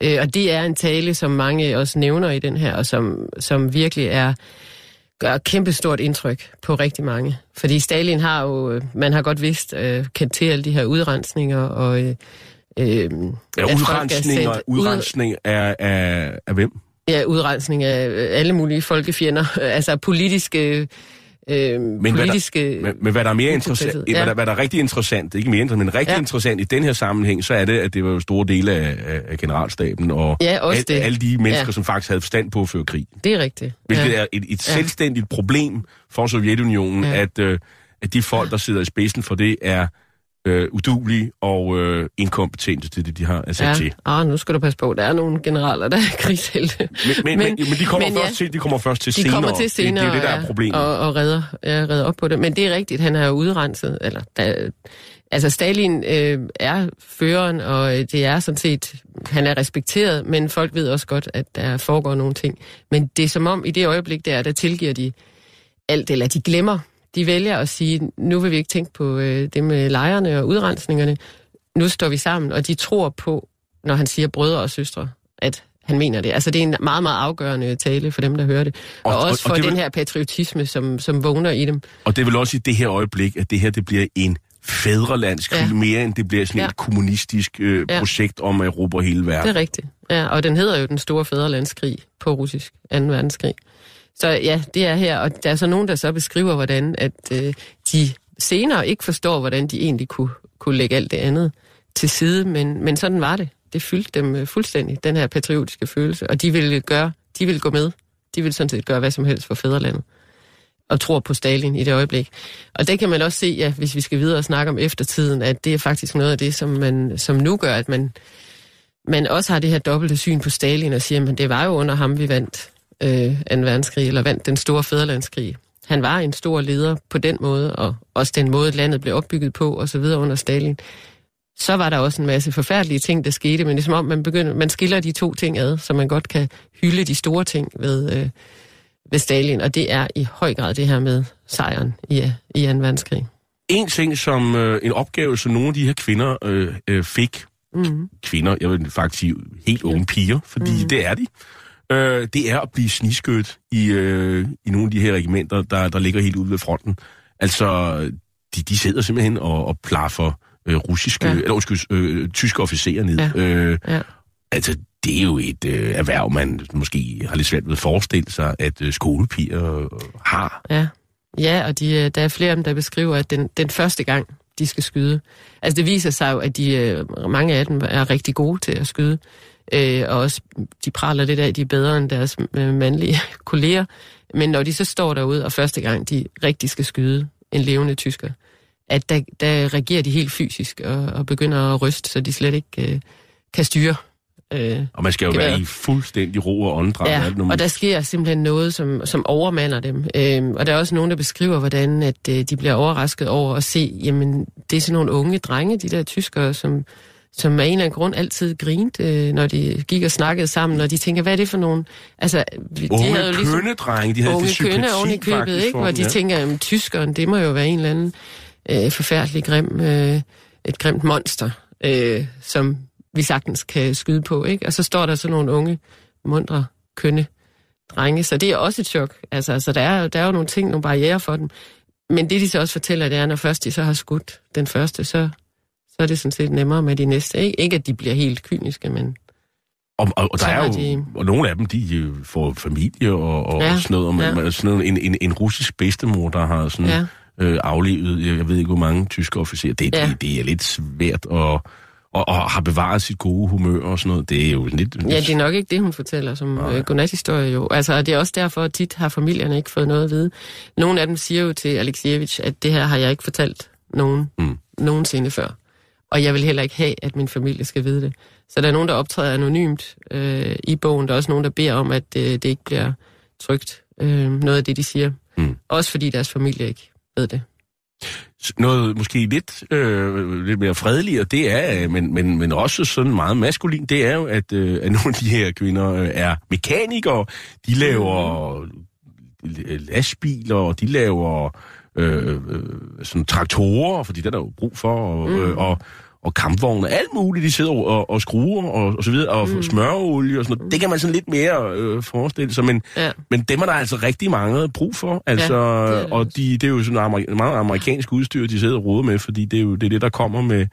Speaker 2: Øh, og det er en tale, som mange også nævner i den her, og som, som virkelig er gør kæmpestort indtryk på rigtig mange. Fordi Stalin har jo, øh, man har godt vidst, øh, kendt til alle de her udrensninger, og øh, øh,
Speaker 1: Ja,
Speaker 2: at folk er
Speaker 1: udrensning,
Speaker 2: sendt
Speaker 1: udrensning af, af, af hvem?
Speaker 2: Ja, udrensning af alle mulige folkefjender, altså politiske... Øh,
Speaker 1: Men,
Speaker 2: politiske
Speaker 1: hvad der, men, men hvad der er mere interessant,
Speaker 2: utilfredshed.
Speaker 1: hvad,
Speaker 2: Ja.
Speaker 1: der, hvad der er rigtig interessant, ikke mere interessant, men rigtig
Speaker 2: Ja.
Speaker 1: ja. interessant i den her sammenhæng, så er det, at det var jo store dele af, af, generalstaben og
Speaker 2: Ja,
Speaker 1: al,
Speaker 2: det.
Speaker 1: alle de mennesker,
Speaker 2: Ja.
Speaker 1: ja. som faktisk havde forstand på at føre krig.
Speaker 2: Det er rigtigt.
Speaker 1: Hvilket
Speaker 2: ja.
Speaker 1: er et, et
Speaker 2: Ja.
Speaker 1: selvstændigt problem for Sovjetunionen,
Speaker 2: Ja.
Speaker 1: ja. at, øh, at de folk, der sidder i spidsen for det, er øh, udulige og øh, inkompetente til det, de har altså
Speaker 2: Ja.
Speaker 1: til.
Speaker 2: Ah, nu skal du passe på, der er nogle generaler, der er krigshelte.
Speaker 1: Men, men, men, men de kommer,
Speaker 2: men
Speaker 1: men,
Speaker 2: ja.
Speaker 1: først til, de kommer først til
Speaker 2: De
Speaker 1: senere.
Speaker 2: kommer til senere
Speaker 1: Det, det er det, der
Speaker 2: ja,
Speaker 1: er problemet.
Speaker 2: og, og redder, ja, redder op på det. Men det er rigtigt, han er jo udrenset. Eller, der, altså Stalin øh, er føreren, og øh, det er sådan set, han er respekteret, men folk ved også godt, at der foregår nogle ting. Men det er som om, i det øjeblik der, der tilgiver de alt, eller de glemmer. De vælger at sige, nu vil vi ikke tænke på øh, det med lejrene og udrensningerne. Nu står vi sammen, og de tror på, når han siger brødre og søstre, at han mener det. Altså, det er en meget, meget afgørende tale for dem, der hører det. Og,
Speaker 1: Og-
Speaker 2: og
Speaker 1: og-
Speaker 2: også
Speaker 1: og
Speaker 2: for
Speaker 1: det
Speaker 2: den
Speaker 1: vil-
Speaker 2: her patriotisme, som, som vågner i dem.
Speaker 1: Og det vil også i det her øjeblik, at det her det bliver en fædrelandskrig,
Speaker 2: ja.
Speaker 1: Mere end det bliver sådan
Speaker 2: Ja.
Speaker 1: et kommunistisk øh,
Speaker 2: Ja.
Speaker 1: projekt om at erobre hele verden.
Speaker 2: Det er rigtigt. Ja, og den hedder jo Den Store Fæderlandskrig på russisk, 2. verdenskrig. Så ja, det er her, og der er så nogen, der så beskriver, hvordan at øh, de senere ikke forstår, hvordan de egentlig kunne, kunne lægge alt det andet til side, men, men sådan var det. Det fyldte dem øh, fuldstændig, den her patriotiske følelse, og de ville gøre, de ville gå med. De ville sådan set gøre hvad som helst for fædrelandet og tror på Stalin i det øjeblik. Og det kan man også se, ja, hvis vi skal videre og snakke om eftertiden, at det er faktisk noget af det, som, man, som nu gør, at man, man også har det her dobbelte syn på Stalin og siger, at det var jo under ham, vi vandt øh, 2. verdenskrig, eller vandt den store fædrelandskrig. Han var en stor leder på den måde, og også den måde, landet blev opbygget på, og så videre under Stalin. Så var der også en masse forfærdelige ting, der skete, men det er som om, man, begynder, man skiller de to ting ad, så man godt kan hylde de store ting ved, øh, ved Stalin, og det er i høj grad det her med sejren i, i 2. verdenskrig.
Speaker 1: En ting, som øh, en opgave, som nogle af de her kvinder øh, øh, fik,
Speaker 2: Mm.
Speaker 1: kvinder, jeg vil faktisk sige helt unge piger, fordi mm. det er de, øh, det er at blive sniskødt i, øh, i nogle af de her regimenter, der, der ligger helt ude ved fronten. Altså, de, de sidder simpelthen og, og plaffer øh, russiske, ja. Eller undskyld, øh, tyske officerer ned.
Speaker 2: Ja.
Speaker 1: Øh,
Speaker 2: Ja.
Speaker 1: Altså, det er jo et øh, erhverv, man måske har lidt svært ved at forestille sig, at øh, skolepiger øh, har.
Speaker 2: Ja, ja og de, øh, der er flere af dem, der beskriver, at den, den første gang, de skal skyde, altså det viser sig jo, at de, øh, mange af dem er rigtig gode til at skyde, øh, og også de praler lidt af, at de er bedre end deres øh, mandlige kolleger, men når de så står derude, og første gang de rigtig skal skyde en levende tysker, at der, der reagerer de helt fysisk og, og begynder at ryste, så de slet ikke øh, kan styre øh,
Speaker 1: Og man skal jo være i fuldstændig ro og åndedræt.
Speaker 2: Ja,
Speaker 1: alt nu.
Speaker 2: og der sker simpelthen noget, som, som overmander dem. Øhm, og der er også nogen, der beskriver, hvordan at, øh, de bliver overrasket over at se, jamen, det er sådan nogle unge drenge, de der tyskere, som, som af en eller anden grund altid grinte, øh, når de gik og snakkede sammen, og de tænker, hvad er det for nogen? Altså, vi-
Speaker 1: Unge
Speaker 2: de havde jo ligesom
Speaker 1: kønnedrenge, de havde
Speaker 2: unge
Speaker 1: det
Speaker 2: kønne oven i købet, ikke? hvor de
Speaker 1: ja.
Speaker 2: tænker, at tyskeren, det må jo være en eller anden øh, forfærdelig grim, øh, et grimt monster, øh, som vi sagtens kan skyde på, ikke? Og så står der sådan nogle unge, mundre, kønne drenge, så det er også et chok. Altså, altså der, er, der er jo nogle ting, nogle barriere for dem. Men det, de så også fortæller, det er, når først de så har skudt den første, så, så er det sådan set nemmere med de næste. Ikke, ikke at de bliver helt kyniske, men
Speaker 1: Og, og, og der er jo,
Speaker 2: de-
Speaker 1: og nogle af dem, de øh, får familie og, og
Speaker 2: Ja,
Speaker 1: sådan noget. Og man,
Speaker 2: ja.
Speaker 1: sådan noget en, en, en russisk bedstemor, der har sådan
Speaker 2: ja.
Speaker 1: øh, aflevet, jeg, jeg ved ikke, hvor mange tyske officerer. Det,
Speaker 2: Ja.
Speaker 1: det, det er lidt svært at og, og har bevaret sit gode humør og sådan noget. Det er jo lidt...
Speaker 2: Ja, det er nok ikke det, hun fortæller som øh, godnathistorie jo. Altså, og det er også derfor, at tit har familierne ikke fået noget at vide. Nogle af dem siger jo til Alexievich, at det her har jeg ikke fortalt nogen
Speaker 1: Mm.
Speaker 2: nogensinde før. Og jeg vil heller ikke have, at min familie skal vide det. Så der er nogen, der optræder anonymt øh, i bogen. Der er også nogen, der beder om, at øh, det ikke bliver trygt. Øh, noget af det, de siger.
Speaker 1: Mm.
Speaker 2: Også fordi deres familie ikke ved det.
Speaker 1: noget måske lidt, øh, lidt mere fredeligere, det er, øh, men, men, men også sådan meget maskulin, det er jo, at, øh, at nogle af de her kvinder øh, er mekanikere. De laver øh, lastbiler, og de laver øh, øh, sådan traktorer, fordi det er der jo brug for, og, mm. øh, og, og kampvogne, alt muligt, de sidder og, og skruer og, og så videre, og mm. smøreolie og sådan noget. Det kan man sådan lidt mere øh, forestille sig, men,
Speaker 2: Ja.
Speaker 1: men dem er der altså rigtig mange brug for, altså,
Speaker 2: Ja, det det
Speaker 1: og de, det er jo sådan amer- meget amerikansk udstyr, de sidder og roder med, fordi det er jo det, er det der kommer med,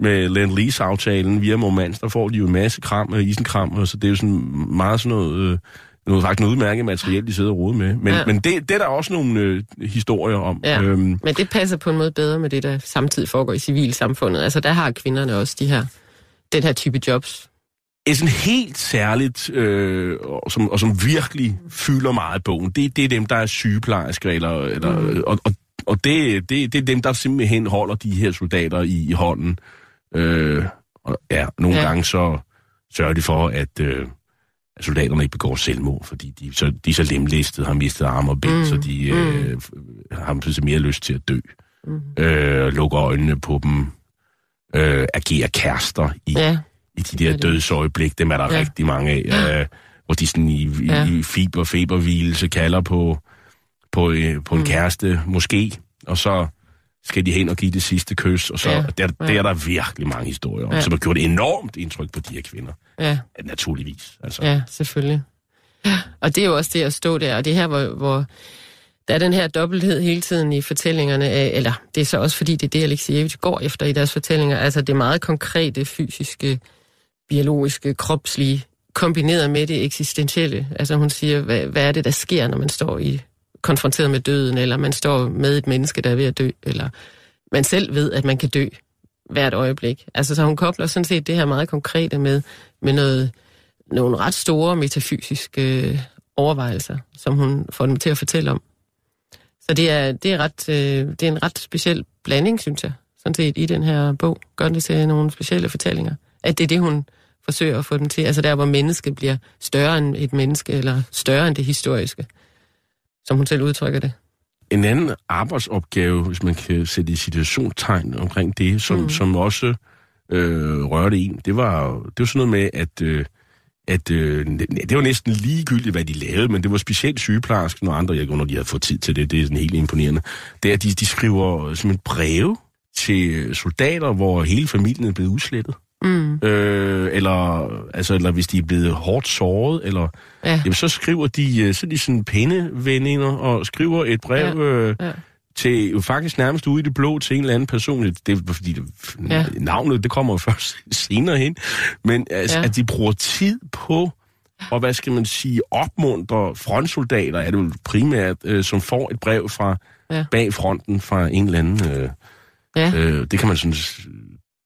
Speaker 1: med Land Lease-aftalen via Momans, der får de jo en masse kram, øh, isenkram, og så det er jo sådan meget sådan noget, øh, noget faktisk noget udmærket materiale, de sidder og roder med. Men, ja. Men det, det er der også nogle øh, historier om.
Speaker 2: Ja.
Speaker 1: Øhm,
Speaker 2: Men det passer på en måde bedre med det, der samtidig foregår i civilsamfundet. Altså, der har kvinderne også de her, den her type jobs.
Speaker 1: et sådan helt særligt, øh, og, som, og som virkelig fylder meget bogen, det, det er dem, der er sygeplejersker, eller, eller, mm. og, og, og det, det, det er dem, der simpelthen holder de her soldater i, i hånden. Øh, og ja, nogle. Ja. gange så sørger de for, at, øh, at soldaterne ikke begår selvmord, fordi de, så, de er så lemlæstet, har mistet arme og ben, mm.
Speaker 2: Mm,
Speaker 1: så de øh, har pludselig mere lyst til at dø. Mm. Øh, lukker øjnene på dem, øh, agerer kærester i,
Speaker 2: Ja,
Speaker 1: i de der
Speaker 2: er det.
Speaker 1: dødsøjeblik, dem er der ja. Rigtig mange af, øh, hvor de sådan i,
Speaker 2: Ja.
Speaker 1: i fiber, feberhvilelse kalder på, på, øh, på en
Speaker 2: Mm.
Speaker 1: kæreste, måske, og så skal de hen og give det sidste kys, og så, ja.
Speaker 2: Ja.
Speaker 1: der, der
Speaker 2: Ja.
Speaker 1: er der virkelig mange historier om,
Speaker 2: Ja.
Speaker 1: som har gjort enormt indtryk på de her kvinder.
Speaker 2: Ja,
Speaker 1: Naturligvis. Altså.
Speaker 2: ja, selvfølgelig. Og det er jo også det at stå der, og det er her, hvor, hvor der er den her dobbelthed hele tiden i fortællingerne, af, eller det er så også fordi, det er det, Alexievich går efter i deres fortællinger, altså det meget konkrete, fysiske, biologiske, kropslige, kombineret med det eksistentielle. Altså hun siger, hvad, hvad er det, der sker, når man står i konfronteret med døden, eller man står med et menneske, der er ved at dø, eller man selv ved, at man kan dø hvert øjeblik. Altså så hun kobler sådan set det her meget konkrete med, med noget, nogle ret store metafysiske øh, overvejelser, som hun får dem til at fortælle om. Så det er, det er, ret, øh, det er en ret speciel blanding, synes jeg, sådan set i den her bog. Gør det til nogle specielle fortællinger. At det er det, hun forsøger at få dem til. Altså der, hvor mennesket bliver større end et menneske, eller større end det historiske, som hun selv udtrykker det.
Speaker 1: En anden arbejdsopgave, hvis man kan sætte i situationstegn omkring det, som, mm. som også øh, rørte en, det var, det var sådan noget med, at, øh, at øh, det var næsten ligegyldigt, hvad de lavede, men det var specielt sygeplejersken og andre, jeg ikke når de havde fået tid til det, det er sådan helt imponerende, det er, at de, de skriver simpelthen breve til soldater, hvor hele familien er blevet udslettet.
Speaker 2: Mm.
Speaker 1: Øh, eller, altså, eller hvis de er blevet hårdt såret, eller,
Speaker 2: Ja.
Speaker 1: jamen, så skriver de, øh, så de sådan pæneveninder, og skriver et brev
Speaker 2: Ja,
Speaker 1: øh,
Speaker 2: ja.
Speaker 1: til, faktisk nærmest ude i det blå, til en eller anden person. Det er fordi, det,
Speaker 2: Ja.
Speaker 1: navnet, det kommer først senere hen. Men altså,
Speaker 2: Ja.
Speaker 1: at de bruger tid på, og hvad skal man sige, opmuntre frontsoldater, er det jo primært, øh, som får et brev fra
Speaker 2: Ja.
Speaker 1: bag fronten fra en eller anden... Øh,
Speaker 2: Ja.
Speaker 1: Øh, det kan man sådan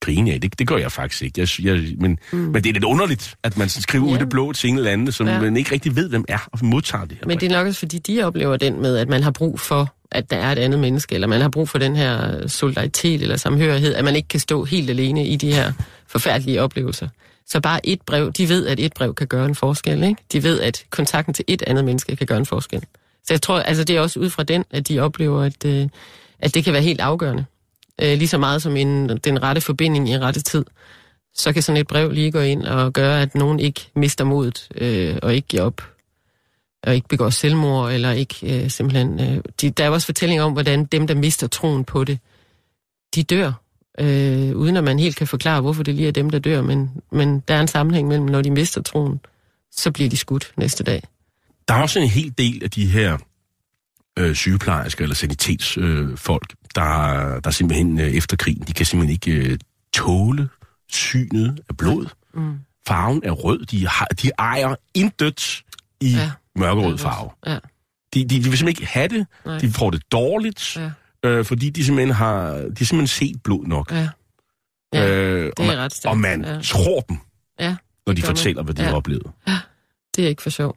Speaker 1: grine af. Det, det gør jeg faktisk ikke. Jeg, jeg, men, mm. men det er lidt underligt, at man sådan skriver
Speaker 2: Ja.
Speaker 1: ud det blå til en eller anden, som
Speaker 2: Ja.
Speaker 1: man ikke rigtig ved, hvem er, og modtager det her.
Speaker 2: Men det er nok også, fordi de oplever den med, at man har brug for, at der er et andet menneske, eller man har brug for den her solidaritet eller samhørighed, at man ikke kan stå helt alene i de her forfærdelige oplevelser. Så bare et brev, de ved, at et brev kan gøre en forskel, ikke? De ved, at kontakten til et andet menneske kan gøre en forskel. Så jeg tror, altså det er også ud fra den, at de oplever, at, øh, at det kan være helt afgørende. Øh, lige så meget som en, den rette forbinding i rette tid. Så kan sådan et brev lige gå ind og gøre, at nogen ikke mister modet øh, og ikke giver op og ikke begår selvmord, eller ikke øh, simpelthen... Øh, de, der er også fortællinger om, hvordan dem, der mister troen på det, de dør, øh, uden at man helt kan forklare, hvorfor det lige er dem, der dør, men, men der er en sammenhæng mellem, når de mister troen, så bliver de skudt næste dag.
Speaker 1: Der er også en hel del af de her øh, sygeplejersker eller sanitetsfolk, øh, der, der simpelthen øh, efter krigen, de kan simpelthen ikke øh, tåle synet af blod.
Speaker 2: Mm.
Speaker 1: Farven er rød. De, har, de ejer intet i
Speaker 2: Ja.
Speaker 1: ja. mørkerød farve.
Speaker 2: Ja,
Speaker 1: De, de, de vil simpelthen ikke have det.
Speaker 2: Nej.
Speaker 1: De får det dårligt,
Speaker 2: Ja.
Speaker 1: øh, fordi de simpelthen har de har simpelthen set blod nok.
Speaker 2: ja. Ja,
Speaker 1: øh,
Speaker 2: det
Speaker 1: og
Speaker 2: er
Speaker 1: man,
Speaker 2: ret stærkt.
Speaker 1: og man
Speaker 2: Ja.
Speaker 1: tror dem,
Speaker 2: Ja,
Speaker 1: når de
Speaker 2: gør man.
Speaker 1: fortæller, hvad de
Speaker 2: Ja.
Speaker 1: har oplevet.
Speaker 2: det er ikke for sjov.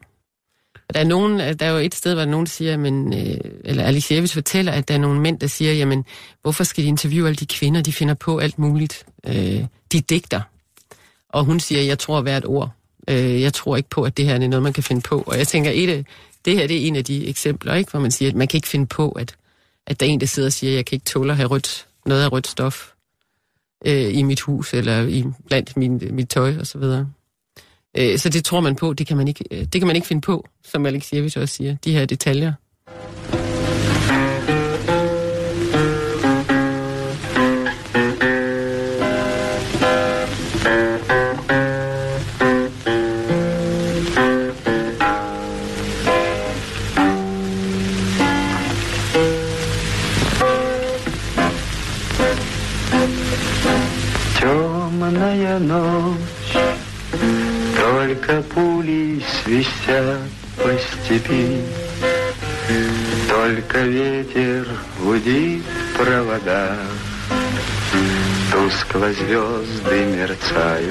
Speaker 2: Og Der er, nogen, øh, der er jo et sted, hvor nogen siger, men, øh, eller Jevis fortæller, at der er nogle mænd, der siger, jamen, hvorfor skal de interviewe alle de kvinder, de finder på alt muligt. Øh, de digter. Og hun siger, jeg tror hvert ord. Øh, jeg tror ikke på, at det her er noget, man kan finde på. Og jeg tænker, et af, det her det er en af de eksempler, ikke, hvor man siger, at man kan ikke finde på, at, at der er en, der sidder og siger, jeg kan ikke tåle at have rødt, noget af rødt stof øh, i mit hus, eller i, blandt min, mit tøj, og så videre. Øh, så det tror man på, det kan man ikke, øh, det kan man ikke finde på, som Alexievich også siger, de her detaljer.
Speaker 6: Свистят по степи, Только ветер гудит в проводах, Тускло звезды мерцают.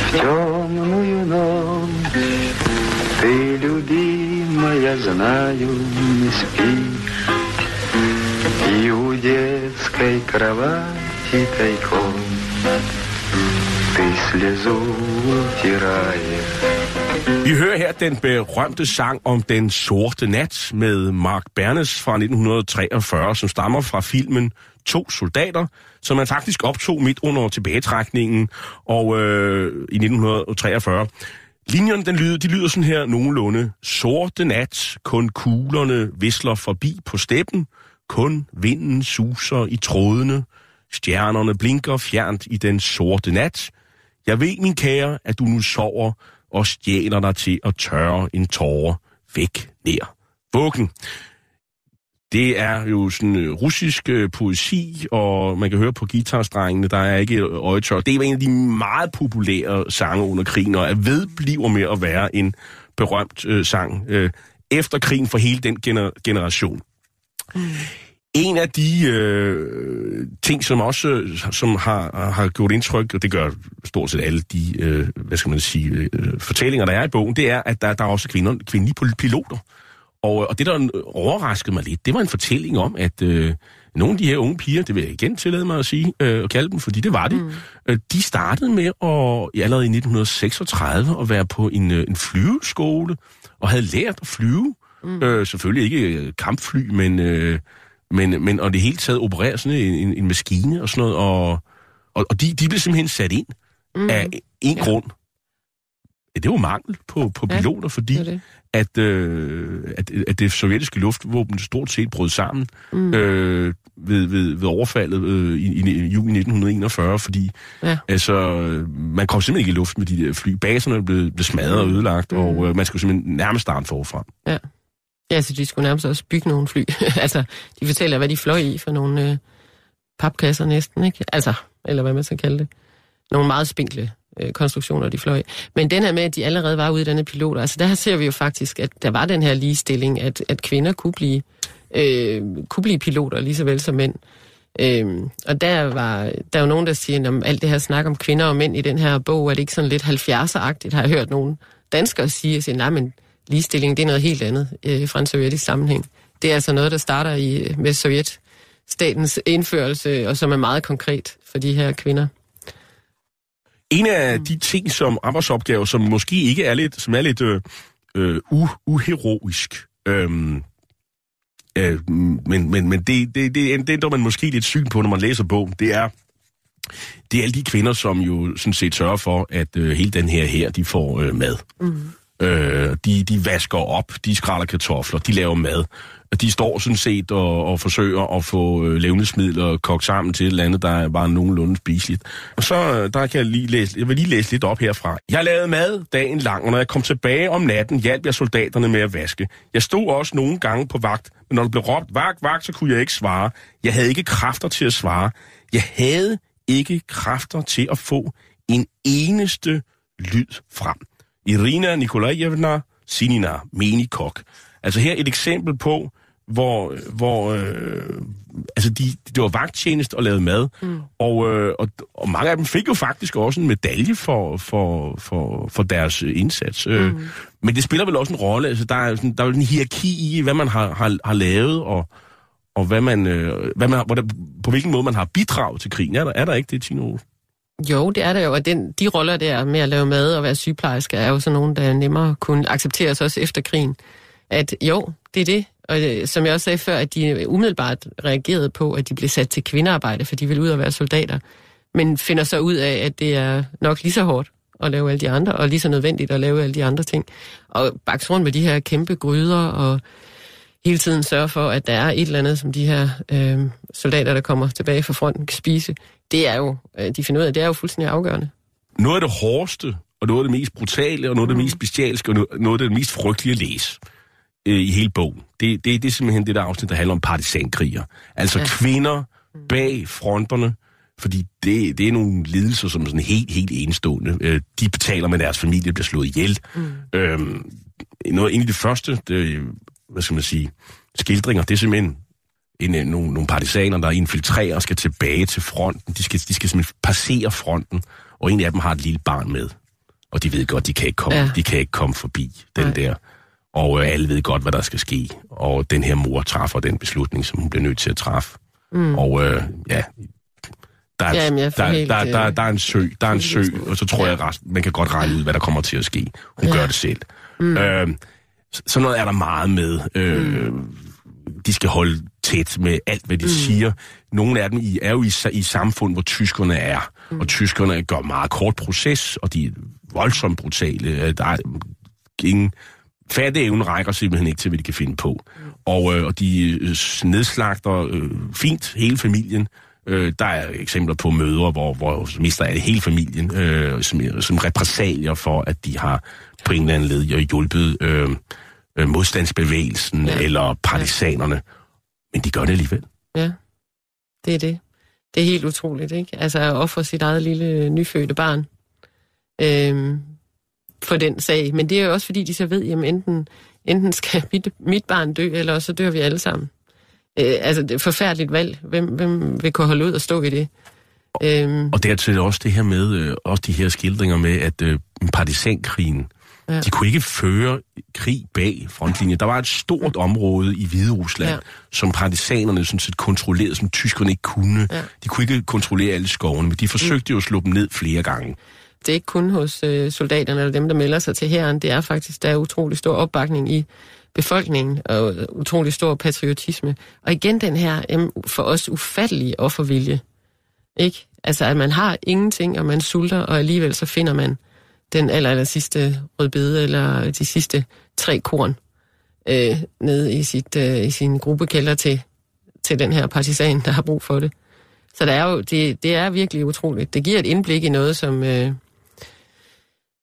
Speaker 6: В темную ночь ты, любимая, знаю, не спишь, И у детской кровати тайком Ты слезу утираешь
Speaker 1: Vi hører her den berømte sang om den sorte nat med Mark Bernes fra 1943, som stammer fra filmen To soldater, som man faktisk optog midt under tilbagetrækningen og øh, i 1943. Linjerne den lyder, de lyder sådan her nogenlunde. Sorte nat, kun kuglerne visler forbi på steppen, kun vinden suser i trådene, Stjernerne blinker fjernt i den sorte nat. jeg ved, min kære, at du nu sover og stjæler dig til at tørre en tåre væk nær bukken. Det er jo sådan øh, russisk øh, poesi, og man kan høre på guitarstrengene, der er ikke øh, øjetør. Det var en af de meget populære sange under krigen, og er vedbliver med at være en berømt øh, sang øh, efter krigen for hele den gener- generation. Mm. En af de øh, ting, som også som har, har gjort indtryk, og det gør stort set alle de øh, hvad skal man sige, øh, fortællinger, der er i bogen, det er, at der, der er også kvinder, kvindelige piloter. Og, og det, der overraskede mig lidt, det var en fortælling om, at øh, nogle af de her unge piger, det vil jeg igen tillade mig at sige, øh, og kalde dem, fordi det var de, mm. øh, de startede med at, allerede i 1936 at være på en, øh, en flyveskole, og havde lært at flyve. Mm. Øh, selvfølgelig ikke øh, kampfly, men, øh, men, men og det hele taget operere sådan en, en, en maskine og sådan noget, og, og, og de, de blev simpelthen sat ind mm. af en ja. grund. Ja, det var mangel på, på piloter, ja, fordi det det. At, øh, at, at det sovjetiske luftvåben stort set brød sammen mm. øh, ved, ved, ved overfaldet øh, i, i, i juli 1941, fordi ja. altså, man kom simpelthen ikke i luft med de der fly. Baserne blev, blev smadret og ødelagt, mm. og øh, man skulle simpelthen nærmest starte forfra.
Speaker 2: Ja. Ja, så de skulle nærmest også bygge nogle fly. altså, de fortæller, hvad de fløj i for nogle øh, papkasser næsten, ikke? Altså, eller hvad man skal kalde det. Nogle meget spinkle øh, konstruktioner, de fløj. Men den her med, at de allerede var uddannede piloter, altså der ser vi jo faktisk, at der var den her ligestilling, at, at kvinder kunne blive, øh, kunne blive piloter lige så vel som mænd. Øhm, og der var der er jo nogen, der siger, om alt det her snak om kvinder og mænd i den her bog, er det ikke sådan lidt 70'er-agtigt, har jeg hørt nogen danskere sige, at nej, men ligestilling, det er noget helt andet øh, fra en sovjetisk sammenhæng. Det er altså noget, der starter i, med sovjetstatens indførelse, og som er meget konkret for de her kvinder.
Speaker 1: En af de ting, som arbejdsopgaver, som måske ikke er lidt, som er lidt øh, øh, uheroisk, øhm, øh, men, men, men det, det, det, det ændrer man måske lidt syn på, når man læser bogen, det er, det er alle de kvinder, som jo sådan set sørger for, at øh, hele den her her, de får øh, mad. Mm. Øh, de, de vasker op, de skræller kartofler, de laver mad. Og de står sådan set og, og forsøger at få øh, levnedsmidler kogt sammen til et eller andet, der er bare nogenlunde spiseligt. Og så øh, der kan jeg lige læse, jeg vil lige læse lidt op herfra. Jeg lavede mad dagen lang, og når jeg kom tilbage om natten, hjalp jeg soldaterne med at vaske. Jeg stod også nogle gange på vagt, men når der blev råbt vagt, vagt, så kunne jeg ikke svare. Jeg havde ikke kræfter til at svare. Jeg havde ikke kræfter til at få en eneste lyd frem. Irina Nikolajevna Sinina, menikok. Altså her et eksempel på, hvor, hvor øh, altså de, det var vagttjenest og lavede mad, mm. og, øh, og, og mange af dem fik jo faktisk også en medalje for, for, for, for deres indsats. Øh, mm. Men det spiller vel også en rolle, altså der er, sådan, der er en hierarki i, hvad man har, har, har lavet, og, og hvad man, øh, hvad man, hvordan, på hvilken måde man har bidraget til krigen. Er der, er der ikke det, Tino?
Speaker 2: Jo, det er der jo, og den, de roller der med at lave mad og være sygeplejerske, er jo sådan nogle, der nemmere kunne accepteres også efter krigen. At jo, det er det, og øh, som jeg også sagde før, at de umiddelbart reagerede på, at de blev sat til kvindearbejde, for de ville ud og være soldater, men finder så ud af, at det er nok lige så hårdt at lave alle de andre, og lige så nødvendigt at lave alle de andre ting. Og bakse rundt med de her kæmpe gryder, og hele tiden sørge for, at der er et eller andet, som de her øh, soldater, der kommer tilbage fra fronten, kan spise. Det er jo, øh, de finder ud af, det er jo fuldstændig afgørende.
Speaker 1: Noget af det hårdeste, og noget af det mest brutale, og noget af det mest bestialske, og noget af det mest frygtelige at læse øh, i hele bogen, det, det, det er simpelthen det der afsnit, der handler om partisankriger. Altså ja. kvinder bag fronterne, fordi det, det er nogle lidelser, som er sådan helt, helt enestående. Øh, de betaler med deres familie, bliver slået ihjel. Mm. Øhm, noget, en af de første, det, hvad skal man sige, skildringer, det er simpelthen en, en, nogle, nogle partisaner, der infiltrerer og skal tilbage til fronten. De skal, de skal simpelthen passere fronten, og en af dem har et lille barn med. Og de ved godt, de kan ikke komme, ja. de kan ikke komme forbi den Nej. der. Og øh, alle ved godt, hvad der skal ske. Og den her mor træffer den beslutning, som hun bliver nødt til at træffe. Mm. Og øh, ja, der er, Jamen, der, der, der, der, der er en sø, der er en sø, og så tror ja. jeg, at man kan godt regne ud, hvad der kommer til at ske. Hun ja. gør det selv. Mm. Øh, sådan noget er der meget med. Øh, mm. De skal holde tæt med alt, hvad de mm. siger. Nogle af dem er jo i, i samfund, hvor tyskerne er. Mm. Og tyskerne gør meget kort proces, og de er voldsomt brutale. Øh, der er ingen fatteevne rækker simpelthen ikke til, hvad de kan finde på. Mm. Og, øh, og de øh, nedslagter øh, fint hele familien. Øh, der er eksempler på mødre, hvor, hvor mister alle hele familien øh, som, som repressalier for, at de har på en eller anden led hjulpet øh, øh, modstandsbevægelsen
Speaker 2: Ja.
Speaker 1: eller partisanerne. Men de gør det alligevel.
Speaker 2: Ja, det er det. Det er helt utroligt, ikke? Altså at ofre sit eget lille nyfødte barn øhm, for den sag. Men det er jo også fordi, de så ved, jamen enten, enten skal mit, mit barn dø, eller så dør vi alle sammen. Øh, altså det er et forfærdeligt valg. Hvem, hvem vil kunne holde ud og stå i det? Øhm,
Speaker 1: Og dertil også det her med, øh, også de her skildringer med, at øh, partisankrigen,
Speaker 2: Ja.
Speaker 1: de kunne ikke føre krig bag frontlinjen. Der var et stort område i Hvide Rusland,
Speaker 2: Ja.
Speaker 1: som partisanerne sådan set kontrollerede, som tyskerne ikke kunne.
Speaker 2: Ja.
Speaker 1: De kunne ikke kontrollere alle skovene, men de forsøgte jo at slå dem ned flere gange.
Speaker 2: det er ikke kun hos øh, soldaterne eller dem, der melder sig til hæren. Det er faktisk, der er utrolig stor opbakning i befolkningen og utrolig stor patriotisme. Og igen den her jamen, for os ufattelige offervilje. Ikke? Altså, at man har ingenting, og man sulter, og alligevel så finder man den aller, aller sidste rødbede, eller de sidste tre korn øh, nede i, sit, øh, i sin gruppekælder til, til den her partisan, der har brug for det. Så der er jo, det, det er virkelig utroligt. Det giver et indblik i noget, som øh,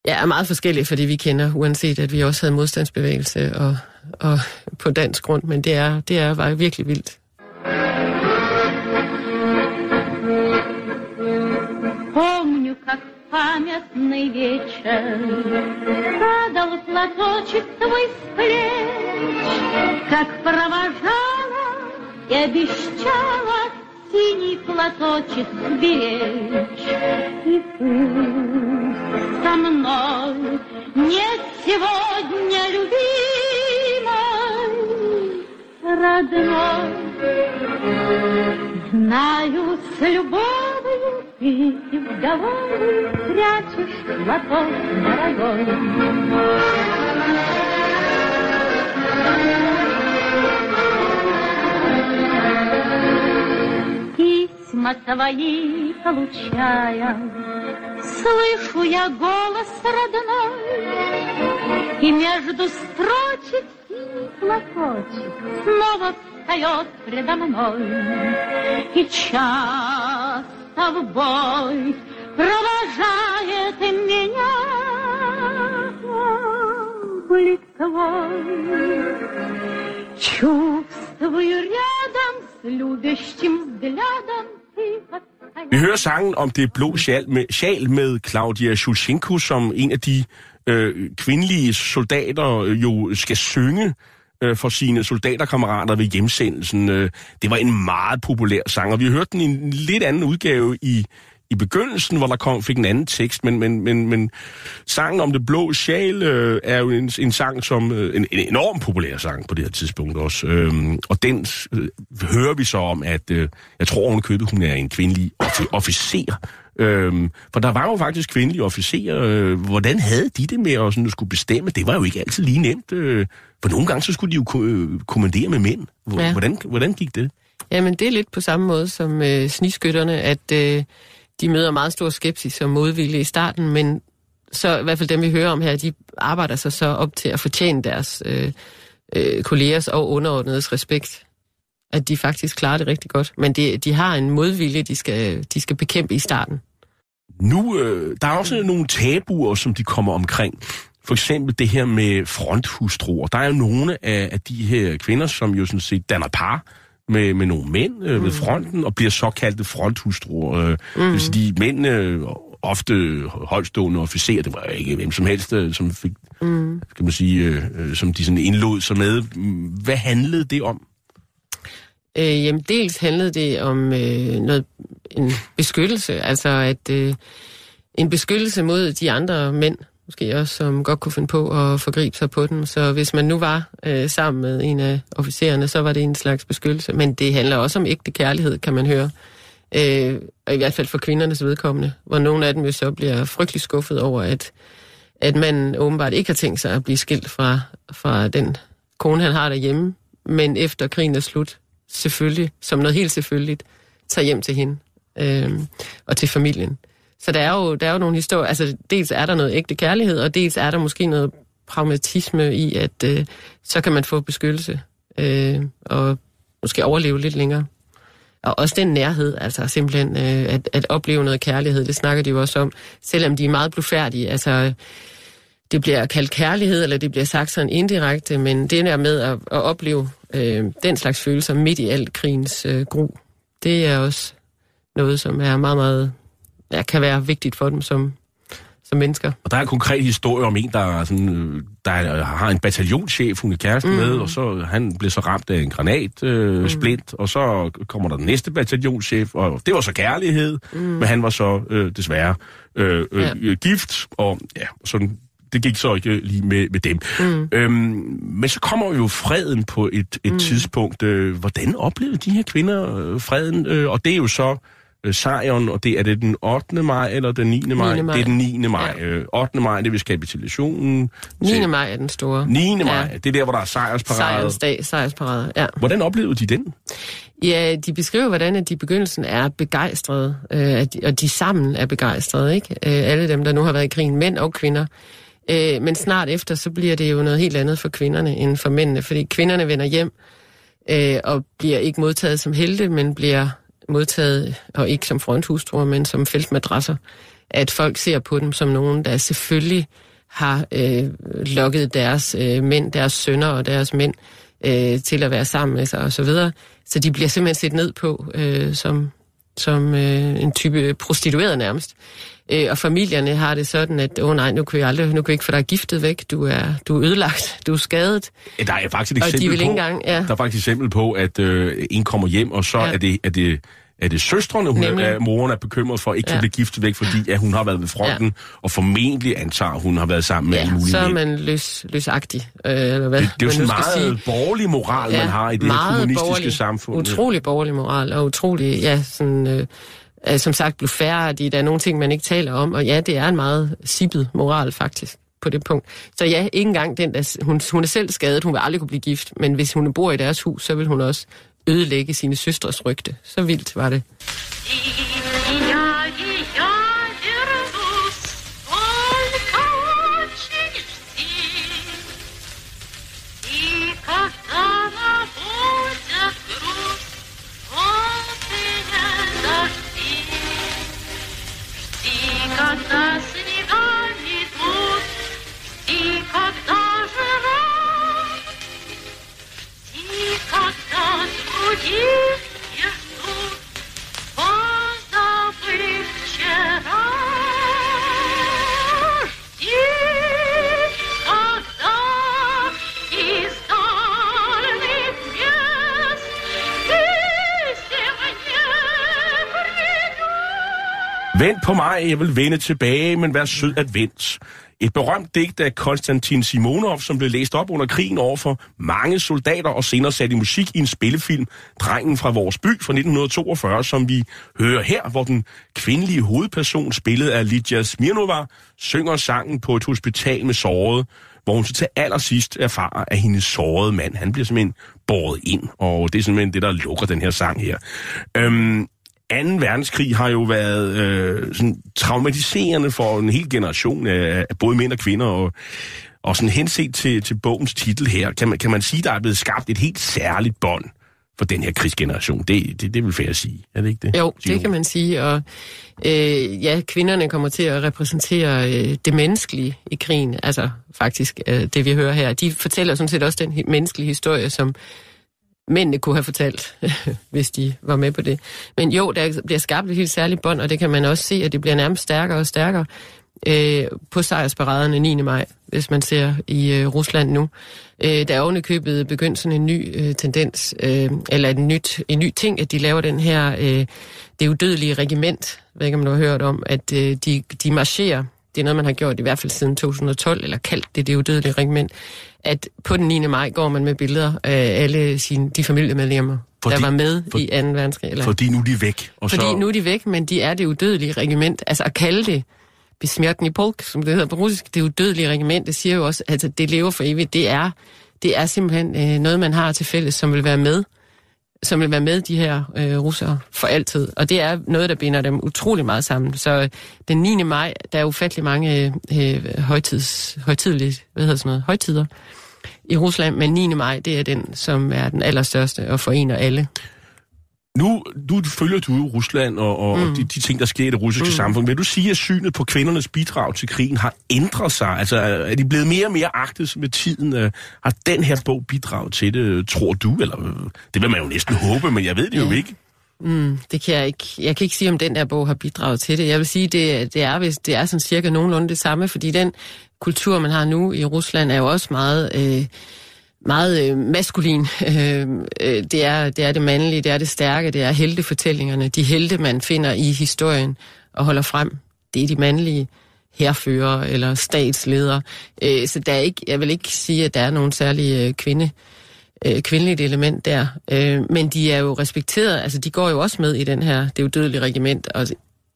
Speaker 2: ja, er meget forskelligt fra det, vi kender, uanset at vi også havde modstandsbevægelse og, og på dansk grund, men det er, det er bare virkelig vildt.
Speaker 7: Памятный вечер Падал платочек твой с плеч, Как провожала и обещала Синий платочек беречь. И пусть со мной нет сегодня любимой, Родной, Знаю, с любовью ты вдовой прячешь платок дорогой. Письма твои получая, слышу я голос родной, и между строчек синий платочек снова встает предо мной. И часто в бой провожает меня блик твой. Чувствую рядом с любящим взглядом ты
Speaker 1: Vi hører sangen om det blå sjal med, sjal med Claudia Shulchenko, som en af de øh, kvindelige soldater øh, jo skal synge øh, for sine soldaterkammerater ved hjemsendelsen. Øh, det var en meget populær sang, og vi hørte den i en lidt anden udgave i, i begyndelsen, hvor der kom, fik en anden tekst, men, men, men, men sangen om det blå sjal øh, er jo en, en sang, som øh, en, en enorm populær sang på det her tidspunkt også. Øh, og den øh, hører vi så om, at øh, jeg tror hun købte, købet, hun er en kvindelig officer. Øhm, for der var jo faktisk kvindelige officerer. Øh, hvordan havde de det med at, sådan, at skulle bestemme? Det var jo ikke altid lige nemt. Øh, for nogle gange så skulle de jo øh, kommandere med mænd. Hvor-
Speaker 2: Ja.
Speaker 1: Hvordan, hvordan gik det?
Speaker 2: Jamen, det er lidt på samme måde som øh, sniskytterne, at øh, de møder meget stor skepsis og modvilje i starten, men så i hvert fald dem, vi hører om her, de arbejder sig så op til at fortjene deres øh, øh, kollegers og underordnedes respekt. At de faktisk klarer det rigtig godt. Men det, de har en modvilje, de skal, de skal bekæmpe i starten.
Speaker 1: Nu, øh, der er også nogle tabuer, som de kommer omkring. For eksempel det her med fronthustruer. Der er jo nogle af, af de her kvinder, som jo sådan set danner par med, med nogle mænd øh, ved fronten, og bliver såkaldte fronthustruer. Øh, mm. Hvis de mændene øh, ofte højtstående officerer, det var ikke hvem som helst, øh, som fik, mm. kan man sige, øh, øh, som de sådan indlod sig med. Hvad handlede det om?
Speaker 2: Øh, jamen, dels handlede det om øh, noget, en beskyttelse, altså at øh, en beskyttelse mod de andre mænd, måske også, som godt kunne finde på at forgribe sig på dem. Så hvis man nu var øh, sammen med en af officererne, så var det en slags beskyttelse. Men det handler også om ægte kærlighed, kan man høre. Øh, og i hvert fald for kvindernes vedkommende, hvor nogle af dem jo så bliver frygtelig skuffet over, at, at man åbenbart ikke har tænkt sig at blive skilt fra, fra den kone, han har derhjemme, men efter krigen er slut, selvfølgelig, som noget helt selvfølgeligt, tager hjem til hende øh, og til familien. Så der er, jo, der er jo nogle historier, altså dels er der noget ægte kærlighed, og dels er der måske noget pragmatisme i, at øh, så kan man få beskyttelse øh, og måske overleve lidt længere. og også den nærhed, altså simpelthen øh, at, at opleve noget kærlighed, det snakker de jo også om, selvom de er meget blufærdige, altså det bliver kaldt kærlighed, eller det bliver sagt sådan indirekte, men det der med at, at opleve øh, den slags følelser midt i alt krigens øh, gru, det er også noget, som er meget, meget, ja, kan være vigtigt for dem som, som mennesker.
Speaker 1: Og der er en konkret historie om en, der, er sådan, øh, der er, har en bataljonschef, hun er kæreste mm. med, og så han blev så ramt af en granat øh, mm. splint, og så kommer der den næste bataljonschef, og det var så kærlighed, mm. men han var så øh, desværre øh, øh, ja. gift, og ja, sådan det gik så ikke lige med, med dem. Mm. Øhm, men så kommer jo freden på et, et mm. tidspunkt. Øh, hvordan oplevede de her kvinder øh, freden? Øh, og det er jo så øh, sejren, og det er det den 8. maj eller den 9. maj?
Speaker 2: 9. maj.
Speaker 1: Det er den 9. maj.
Speaker 2: Ja.
Speaker 1: Øh, 8. maj, det er ved kapitulationen.
Speaker 2: 9. maj er den store.
Speaker 1: 9. maj,
Speaker 2: Ja.
Speaker 1: det er der, hvor der er sejrsparade.
Speaker 2: Sejrsdag, sejrsparade, ja.
Speaker 1: Hvordan oplevede de den?
Speaker 2: Ja, de beskriver, hvordan at de i begyndelsen er begejstrede, øh, og de sammen er begejstrede, ikke? Øh, alle dem, der nu har været i krigen, mænd og kvinder. Øh, men snart efter, så bliver det jo noget helt andet for kvinderne end for mændene, fordi kvinderne vender hjem øh, og bliver ikke modtaget som helte, men bliver modtaget, og ikke som fronthustruer, men som feltmadrasser. At folk ser på dem som nogen, der selvfølgelig har øh, lokket deres øh, mænd, deres sønner og deres mænd øh, til at være sammen med sig og så videre. Så de bliver simpelthen set ned på øh, som, som øh, en type prostitueret nærmest. Øh, og familierne har det sådan, at åh oh, nej, nu kan vi aldrig, nu kan vi ikke få dig giftet væk, du er, du er ødelagt, du er skadet.
Speaker 1: Ja, Der er faktisk et
Speaker 2: de
Speaker 1: eksempel
Speaker 2: vil
Speaker 1: på,
Speaker 2: engang- ja.
Speaker 1: der er faktisk et eksempel på, at øh, en kommer hjem, og så
Speaker 2: Ja.
Speaker 1: er det, er det er det søstrene, hun
Speaker 2: Nemlig.
Speaker 1: er, moren er bekymret for, ikke kan
Speaker 2: Ja.
Speaker 1: blive giftet væk, fordi at hun har været ved fronten, ja. og formentlig antager, hun har været sammen med alle
Speaker 2: Ja,
Speaker 1: mulige
Speaker 2: så er man løs, løsagtig. Øh, eller hvad
Speaker 1: Det, det er jo sådan meget
Speaker 2: sige.
Speaker 1: borgerlig moral, man har i det her kommunistiske
Speaker 2: borgerlig,
Speaker 1: samfund.
Speaker 2: Utrolig borgerlig moral, og utrolig, ja, sådan, øh, øh, som sagt, blufærdig. Der er nogle ting, man ikke taler om, og ja, det er en meget sippet moral, faktisk på det punkt. Så ja, ikke engang den, der, hun, hun er selv skadet, hun vil aldrig kunne blive gift, men hvis hun bor i deres hus, så vil hun også ødelægge sine søstres rygte. Så vildt var det.
Speaker 1: Vent på mig, jeg vil vende tilbage, men vær sød at vent. Et berømt digt af Konstantin Simonov, som blev læst op under krigen over for mange soldater og senere sat i musik i en spillefilm, Drengen fra vores by fra 1942, som vi hører her, hvor den kvindelige hovedperson, spillet af Lydia Smirnova, synger sangen på et hospital med såret, hvor hun så til allersidst erfarer, at hendes sårede mand, han bliver simpelthen båret ind, og det er simpelthen det, der lukker den her sang her. Øhm, 2. verdenskrig har jo været øh, sådan traumatiserende for en hel generation af, af både mænd og kvinder, og, og sådan henset til, til bogens titel her, kan man, kan man sige, der er blevet skabt et helt særligt bånd for den her krigsgeneration. Det, det, det vil fair at sige, er det ikke det?
Speaker 2: Jo, det kan man sige, og øh, ja, kvinderne kommer til at repræsentere øh, det menneskelige i krigen, altså faktisk øh, det vi hører her. De fortæller sådan set også den menneskelige historie, som mændene kunne have fortalt, hvis de var med på det. Men jo, der bliver skabt et helt særligt bånd, og det kan man også se, at det bliver nærmest stærkere og stærkere øh, på sejrsparaderne 9. maj, hvis man ser i øh, Rusland nu. Øh, der er ovenikøbet begyndt sådan en ny øh, tendens, øh, eller en, nyt, en ny ting, at de laver den her, øh, det udødelige regiment, jeg ved ikke om du har hørt om, at øh, de, de marcherer, det er noget, man har gjort i hvert fald siden 2012, eller kaldt det det udødelige regiment, at på den 9. maj går man med billeder af alle sine, de familiemedlemmer,
Speaker 1: Fordi-
Speaker 2: der var med
Speaker 1: for-
Speaker 2: i 2. verdenskrig. Eller,
Speaker 1: Fordi nu er de væk. Og
Speaker 2: fordi
Speaker 1: så,
Speaker 2: nu er de væk, men de er det udødelige regiment. Altså at kalde det besmjertni polk, som det hedder på russisk, det udødelige regiment, det siger jo også, at altså, det lever for evigt. Det er, det er simpelthen øh, noget, man har til fælles, som vil være med som vil være med de her øh, russere for altid. Og det er noget, der binder dem utrolig meget sammen. Så øh, den 9. maj, der er ufattelig mange øh, øh højtids, højtidlige, hvad hedder sådan noget, højtider i Rusland, men 9. maj, det er den, som er den allerstørste og forener alle.
Speaker 1: Nu du, følger du Rusland og, og mm. de, de ting, der sker i det russiske mm. samfund. Vil du sige, at synet på kvindernes bidrag til krigen har ændret sig? Altså, er de blevet mere og mere agtet med tiden? Øh, Har den her bog bidraget til det, tror du? Eller, øh, det vil man jo næsten håbe, men jeg ved det jo
Speaker 2: Ja.
Speaker 1: ikke.
Speaker 2: Mm, det kan jeg ikke. Jeg kan ikke sige, om den der bog har bidraget til det. Jeg vil sige, det, det er, hvis det er sådan cirka nogenlunde det samme, fordi den kultur, man har nu i Rusland, er jo også meget, øh, meget øh, maskulin. Øh, øh, det, er, det er det mandlige, det er det stærke, det er heltefortællingerne. De helte, man finder i historien og holder frem, det er de mandlige herfører eller statsledere. Øh, så der er ikke, jeg vil ikke sige, at der er nogen særlig øh, kvinde øh, kvindeligt element der. Øh, men de er jo respekteret, altså de går jo også med i den her, det er jo dødelige regiment, og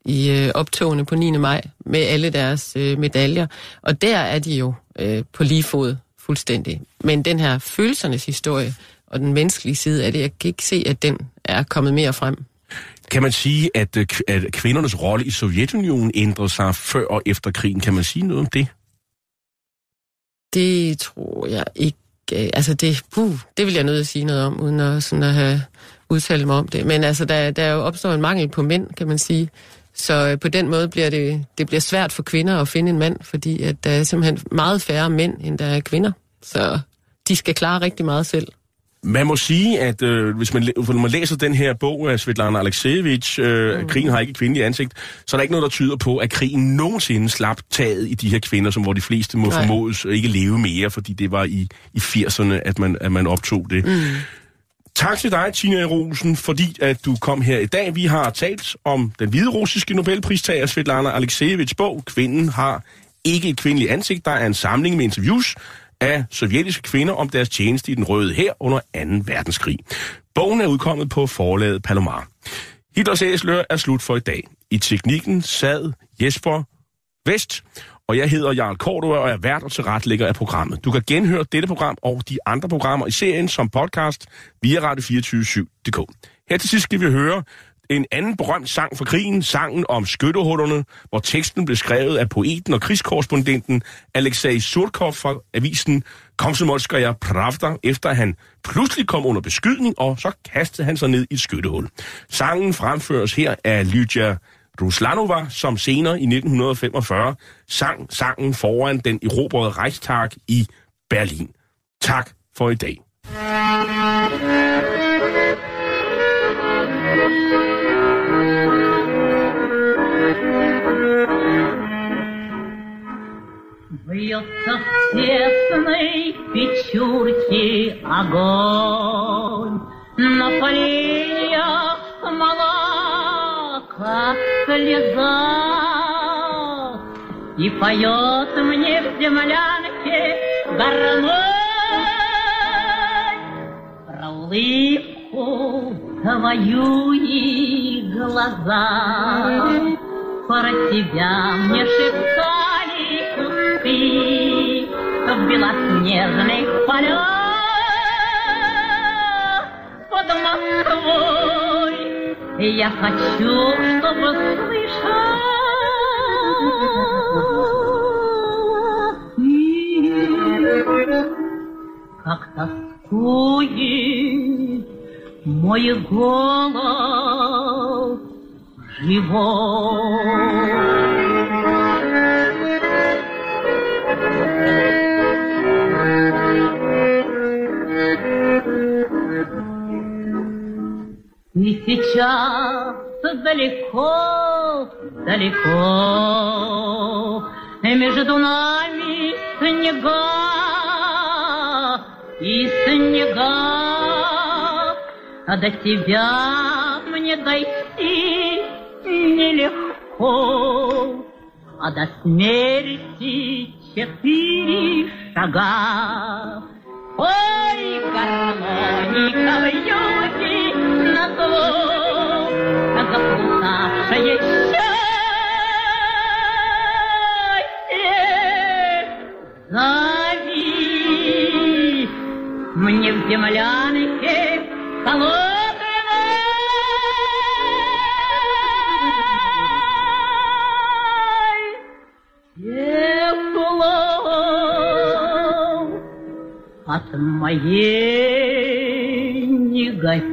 Speaker 2: i øh, optogene på 9. maj med alle deres øh, medaljer. Og der er de jo øh, på lige fod fuldstændig. Men den her følelsernes historie og den menneskelige side af det, jeg kan ikke se, at den er kommet mere frem.
Speaker 1: Kan man sige, at, øh, at kvindernes rolle i Sovjetunionen ændrede sig før og efter krigen? Kan man sige noget om det?
Speaker 2: Det tror jeg ikke. øh, Altså det, puh, det vil jeg nødt til at sige noget om, uden at, sådan at have udtalt mig om det. Men altså, der, der jo opstår en mangel på mænd, kan man sige. Så øh, på den måde bliver det, det bliver svært for kvinder at finde en mand, fordi at der er simpelthen meget færre mænd, end der er kvinder. Så de skal klare rigtig meget selv.
Speaker 1: Man må sige, at øh, hvis man, når man læser den her bog af Svetlana Alexievich, øh, mm. Krigen har ikke et kvindeligt ansigt, så er der ikke noget, der tyder på, at krigen nogensinde slap taget i de her kvinder, som hvor de fleste må
Speaker 2: Nej.
Speaker 1: formodes ikke leve mere, fordi det var i, i 80'erne, at man, at man optog det. Mm. Tak til dig, Tina e. Rosen, fordi at du kom her i dag. Vi har talt om den hvide russiske Nobelpristager Svetlana Alexejevits bog. Kvinden har ikke et kvindeligt ansigt. Der er en samling med interviews af sovjetiske kvinder om deres tjeneste i den røde her under 2. verdenskrig. Bogen er udkommet på forlaget Palomar. Hitlers æsler er slut for i dag. I teknikken sad Jesper Vest, og jeg hedder Jarl Cordua, og er vært og tilretlægger af programmet. Du kan genhøre dette program og de andre programmer i serien som podcast via radio247.dk. Her til sidst skal vi høre en anden berømt sang fra krigen, sangen om skyttehullerne, hvor teksten blev skrevet af poeten og krigskorrespondenten Alexei Surkov fra avisen Komsomolskaya Pravda, efter han pludselig kom under beskydning, og så kastede han sig ned i et skyttehul. Sangen fremføres her af Lydia Ruslanova, som senere i 1945 sang sangen foran den erobrede Reichstag i Berlin. Tak for i dag.
Speaker 7: Бьется в тесной печурке огонь, На поленьях мала, как слеза, И поет мне в землянке гармонь Про улыбку твою и глаза. Про тебя мне шептали кусты В белоснежных полях под Москвой. И я хочу, чтобы слышал. Как тоскует мой голос И сейчас далеко, далеко. Между нами снега и снега. А до тебя мне дойти нелегко. А до смерти четыре шага. Ой, гармоника в юге на зло, заплутавшее счастье. Мне в землянке холодной, от моей негасимой